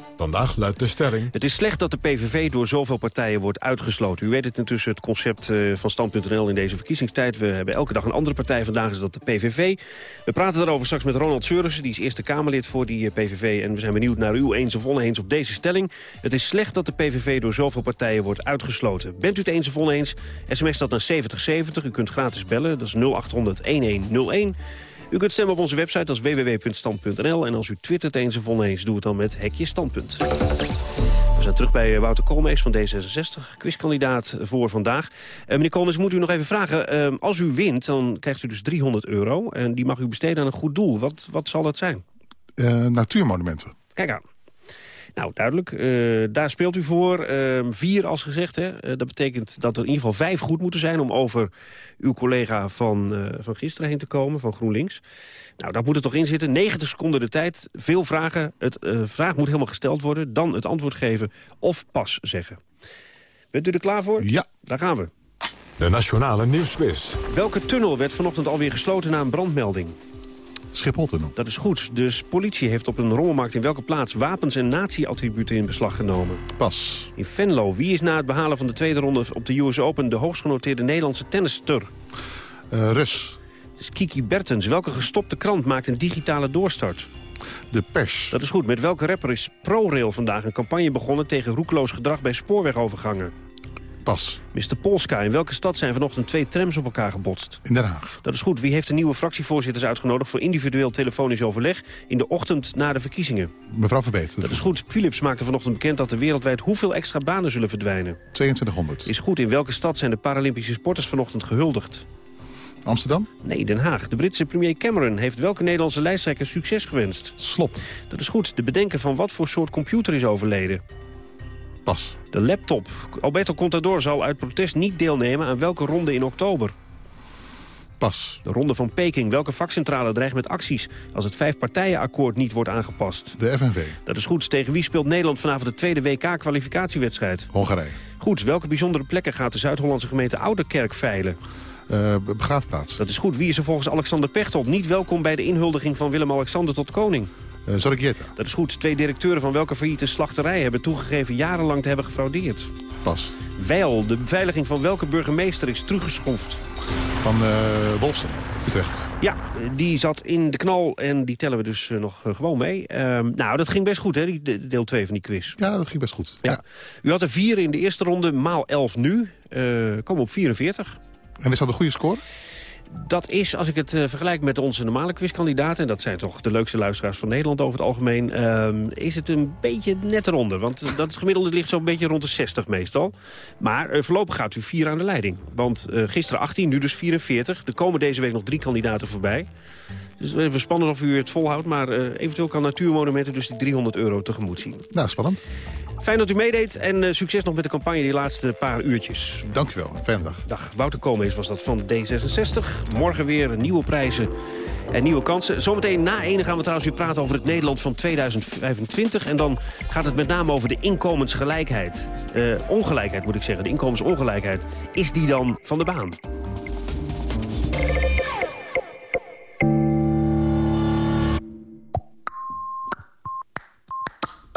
Vandaag luidt de stelling... Het is slecht dat de PVV door zoveel partijen wordt uitgesloten. U weet het intussen, het concept uh, van Stand.nl in deze verkiezingstijd. We hebben elke dag een andere partij. Vandaag is dat de PVV. We praten daarover straks met Ronald Seurissen. Die is Eerste Kamerlid voor die uh, PVV. En we zijn benieuwd naar u eens of oneens op deze stelling. Het is slecht dat de PVV door zoveel partijen wordt uitgesloten. Bent u het eens of oneens? SMS dat naar 7070. U kunt gratis bellen. Dat is 0800 1101. U kunt stemmen op onze website als www.stand.nl. En als u twittert eens of oneens, doe het dan met Hekje Standpunt. We zijn terug bij Wouter Koolmees van D66, quizkandidaat voor vandaag. Uh, meneer Koolmees, moet u nog even vragen. Uh, als u wint, dan krijgt u dus 300 euro. En die mag u besteden aan een goed doel. Wat, wat zal dat zijn? Uh, natuurmonumenten. Kijk aan. Nou, duidelijk. Uh, daar speelt u voor. Uh, vier als gezegd. Hè. Uh, dat betekent dat er in ieder geval vijf goed moeten zijn... om over uw collega van, van gisteren heen te komen, van GroenLinks. Nou, daar moet het toch in zitten. 90 seconden de tijd. Veel vragen. Het vraag moet helemaal gesteld worden. Dan het antwoord geven of pas zeggen. Bent u er klaar voor? Ja. Daar gaan we. De Nationale Nieuwsquiz. Welke tunnel werd vanochtend alweer gesloten na een brandmelding? Schipholtunnel. Dat is goed. Dus politie heeft op een rommelmarkt in welke plaats... wapens en nazi-attributen in beslag genomen? Pas. In Venlo. Wie is na het behalen van de tweede ronde op de US Open... de hoogst genoteerde Nederlandse tennister? Uh, Rus. Is Kiki Bertens. Welke gestopte krant maakt een digitale doorstart? De pers. Dat is goed. Met welke rapper is ProRail vandaag een campagne begonnen... tegen roekeloos gedrag bij spoorwegovergangen? Pas. Mr. Polska, in welke stad zijn vanochtend twee trams op elkaar gebotst? In Den Haag. Dat is goed. Wie heeft de nieuwe fractievoorzitters uitgenodigd... voor individueel telefonisch overleg in de ochtend na de verkiezingen? Mevrouw Verbeet. Dat is goed. Philips maakte vanochtend bekend dat er wereldwijd hoeveel extra banen zullen verdwijnen? 2200. Is goed. In welke stad zijn de Paralympische sporters vanochtend gehuldigd? Amsterdam? Nee, Den Haag. De Britse premier Cameron heeft welke Nederlandse lijsttrekker succes gewenst? Slop. Dat is goed. De bedenker van wat voor soort computer is overleden? Pas. De laptop. Alberto Contador zal uit protest niet deelnemen aan welke ronde in oktober? Pas. De ronde van Peking. Welke vakcentrale dreigt met acties als het vijfpartijenakkoord niet wordt aangepast? De FNV. Dat is goed. Tegen wie speelt Nederland vanavond de tweede WK-kwalificatiewedstrijd? Hongarije. Goed. Welke bijzondere plekken gaat de Zuid-Hollandse gemeente Ouderkerk veilen? Uh, begraafplaats. Dat is goed. Wie is er volgens Alexander Pechtold niet welkom bij de inhuldiging van Willem-Alexander tot koning? Uh, Zorgieta. Dat is goed. Twee directeuren van welke failliete slachterij hebben toegegeven jarenlang te hebben gefraudeerd? Pas. Wel, de beveiliging van welke burgemeester is teruggeschroefd? Van uh, Wolfsen, Utrecht. Ja, die zat in de knal en die tellen we dus uh, nog uh, gewoon mee. Ehm, nou, dat ging best goed, hè, die, deel 2 van die quiz. Ja, dat ging best goed. Ja. ja. U had er vier in de eerste ronde, maal 11 nu. komen op 44. En is dat een goede score? Dat is, als ik het uh, vergelijk met onze normale quizkandidaten... en dat zijn toch de leukste luisteraars van Nederland over het algemeen... Uh, is het een beetje net eronder. Want dat gemiddelde ligt zo'n beetje rond de 60 meestal. Maar uh, voorlopig gaat u vier aan de leiding. Want gisteren 18, nu dus 44. Er komen deze week nog drie kandidaten voorbij. Dus even spannend of u het volhoudt. Maar eventueel kan Natuurmonumenten dus die 300 euro tegemoet zien. Nou, spannend. Fijn dat u meedeed en uh, succes nog met de campagne die laatste paar uurtjes. Dank u wel. Fijne dag. Dag. Wouter Koolmees was dat van D66. Morgen weer nieuwe prijzen en nieuwe kansen. Zometeen na ene gaan we trouwens weer praten over het Nederland van 2025. En dan gaat het met name over de inkomensgelijkheid. Uh, ongelijkheid moet ik zeggen, de inkomensongelijkheid. Is die dan van de baan?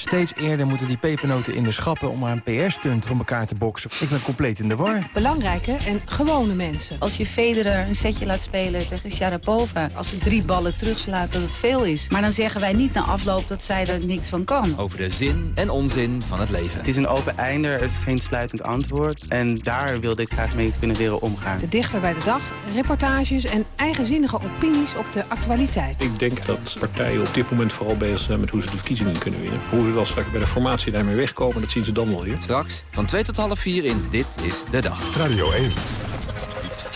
Steeds eerder moeten die pepernoten in de schappen om maar een PR-stunt voor elkaar te boksen. Ik ben compleet in de war. Belangrijke en gewone mensen. Als je Federer een setje laat spelen tegen Sharapova... als ze drie ballen terugslaat dat het veel is. Maar dan zeggen wij niet na afloop dat zij er niks van kan. Over de zin en onzin van het leven. Het is een open einde, het is geen sluitend antwoord. En daar wilde ik graag mee kunnen leren omgaan. De dichter bij de dag, reportages en eigenzinnige opinies op de actualiteit. Ik denk dat partijen op dit moment vooral bezig zijn met hoe ze de verkiezingen kunnen winnen. We wel straks bij de formatie daarmee wegkomen, dat zien ze dan wel hier. Straks van 2 tot half 4 in Dit is de Dag. Radio 1.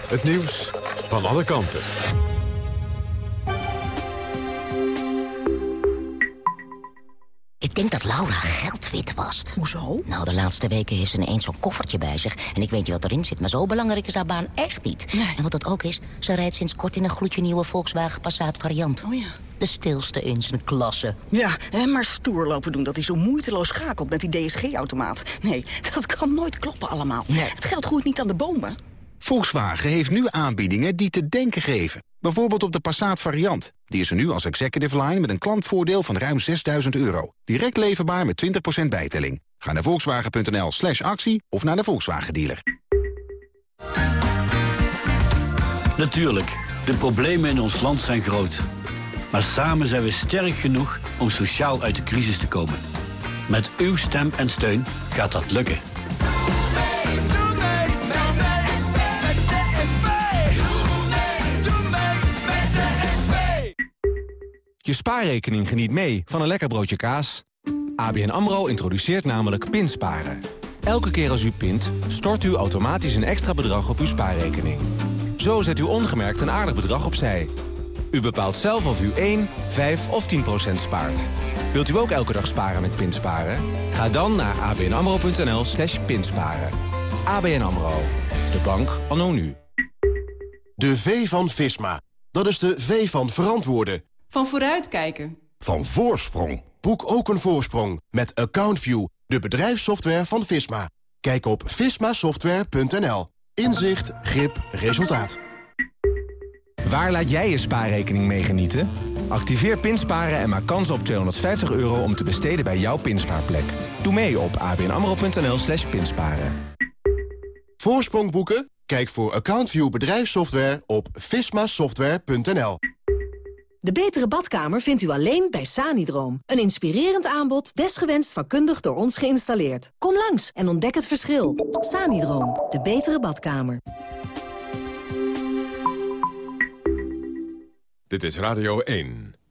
Het nieuws van alle kanten. Ik denk dat Laura geld wit wast. Hoezo? Nou, de laatste weken heeft ze ineens zo'n koffertje bij zich. En ik weet niet wat erin zit, maar zo belangrijk is haar baan echt niet. Nee. En wat dat ook is, ze rijdt sinds kort in een gloedje nieuwe Volkswagen Passat variant. Oh ja. De stilste in zijn klasse. Ja, hè, maar stoer lopen doen dat hij zo moeiteloos schakelt met die DSG-automaat. Nee, dat kan nooit kloppen allemaal. Nee. Het geld groeit niet aan de bomen. Volkswagen heeft nu aanbiedingen die te denken geven. Bijvoorbeeld op de Passat variant. Die is er nu als executive line met een klantvoordeel van ruim 6000 euro. Direct leverbaar met 20% bijtelling. Ga naar volkswagen.nl slash actie of naar de Volkswagen dealer. Natuurlijk, de problemen in ons land zijn groot. Maar samen zijn we sterk genoeg om sociaal uit de crisis te komen. Met uw stem en steun gaat dat lukken. Je spaarrekening geniet mee van een lekker broodje kaas. ABN AMRO introduceert namelijk pinsparen. Elke keer als u pint, stort u automatisch een extra bedrag op uw spaarrekening. Zo zet u ongemerkt een aardig bedrag opzij. U bepaalt zelf of u 1, 5 of 10 procent spaart. Wilt u ook elke dag sparen met pinsparen? Ga dan naar abnamro.nl slash pinsparen. ABN AMRO. De bank anno nu. De V van Visma. Dat is de V van verantwoorden. Van vooruitkijken. Van voorsprong. Boek ook een voorsprong met AccountView, de bedrijfssoftware van Visma. Kijk op vismasoftware.nl. Inzicht, grip, resultaat. Waar laat jij je spaarrekening mee genieten? Activeer Pinsparen en maak kans op 250 euro om te besteden bij jouw pinspaarplek. Doe mee op abnamro.nl slash pinsparen. Voorsprong boeken? Kijk voor AccountView bedrijfssoftware op vismasoftware.nl. De betere badkamer vindt u alleen bij Sanidroom. Een inspirerend aanbod, desgewenst vakkundig door ons geïnstalleerd. Kom langs en ontdek het verschil. Sanidroom, de betere badkamer. Dit is Radio 1.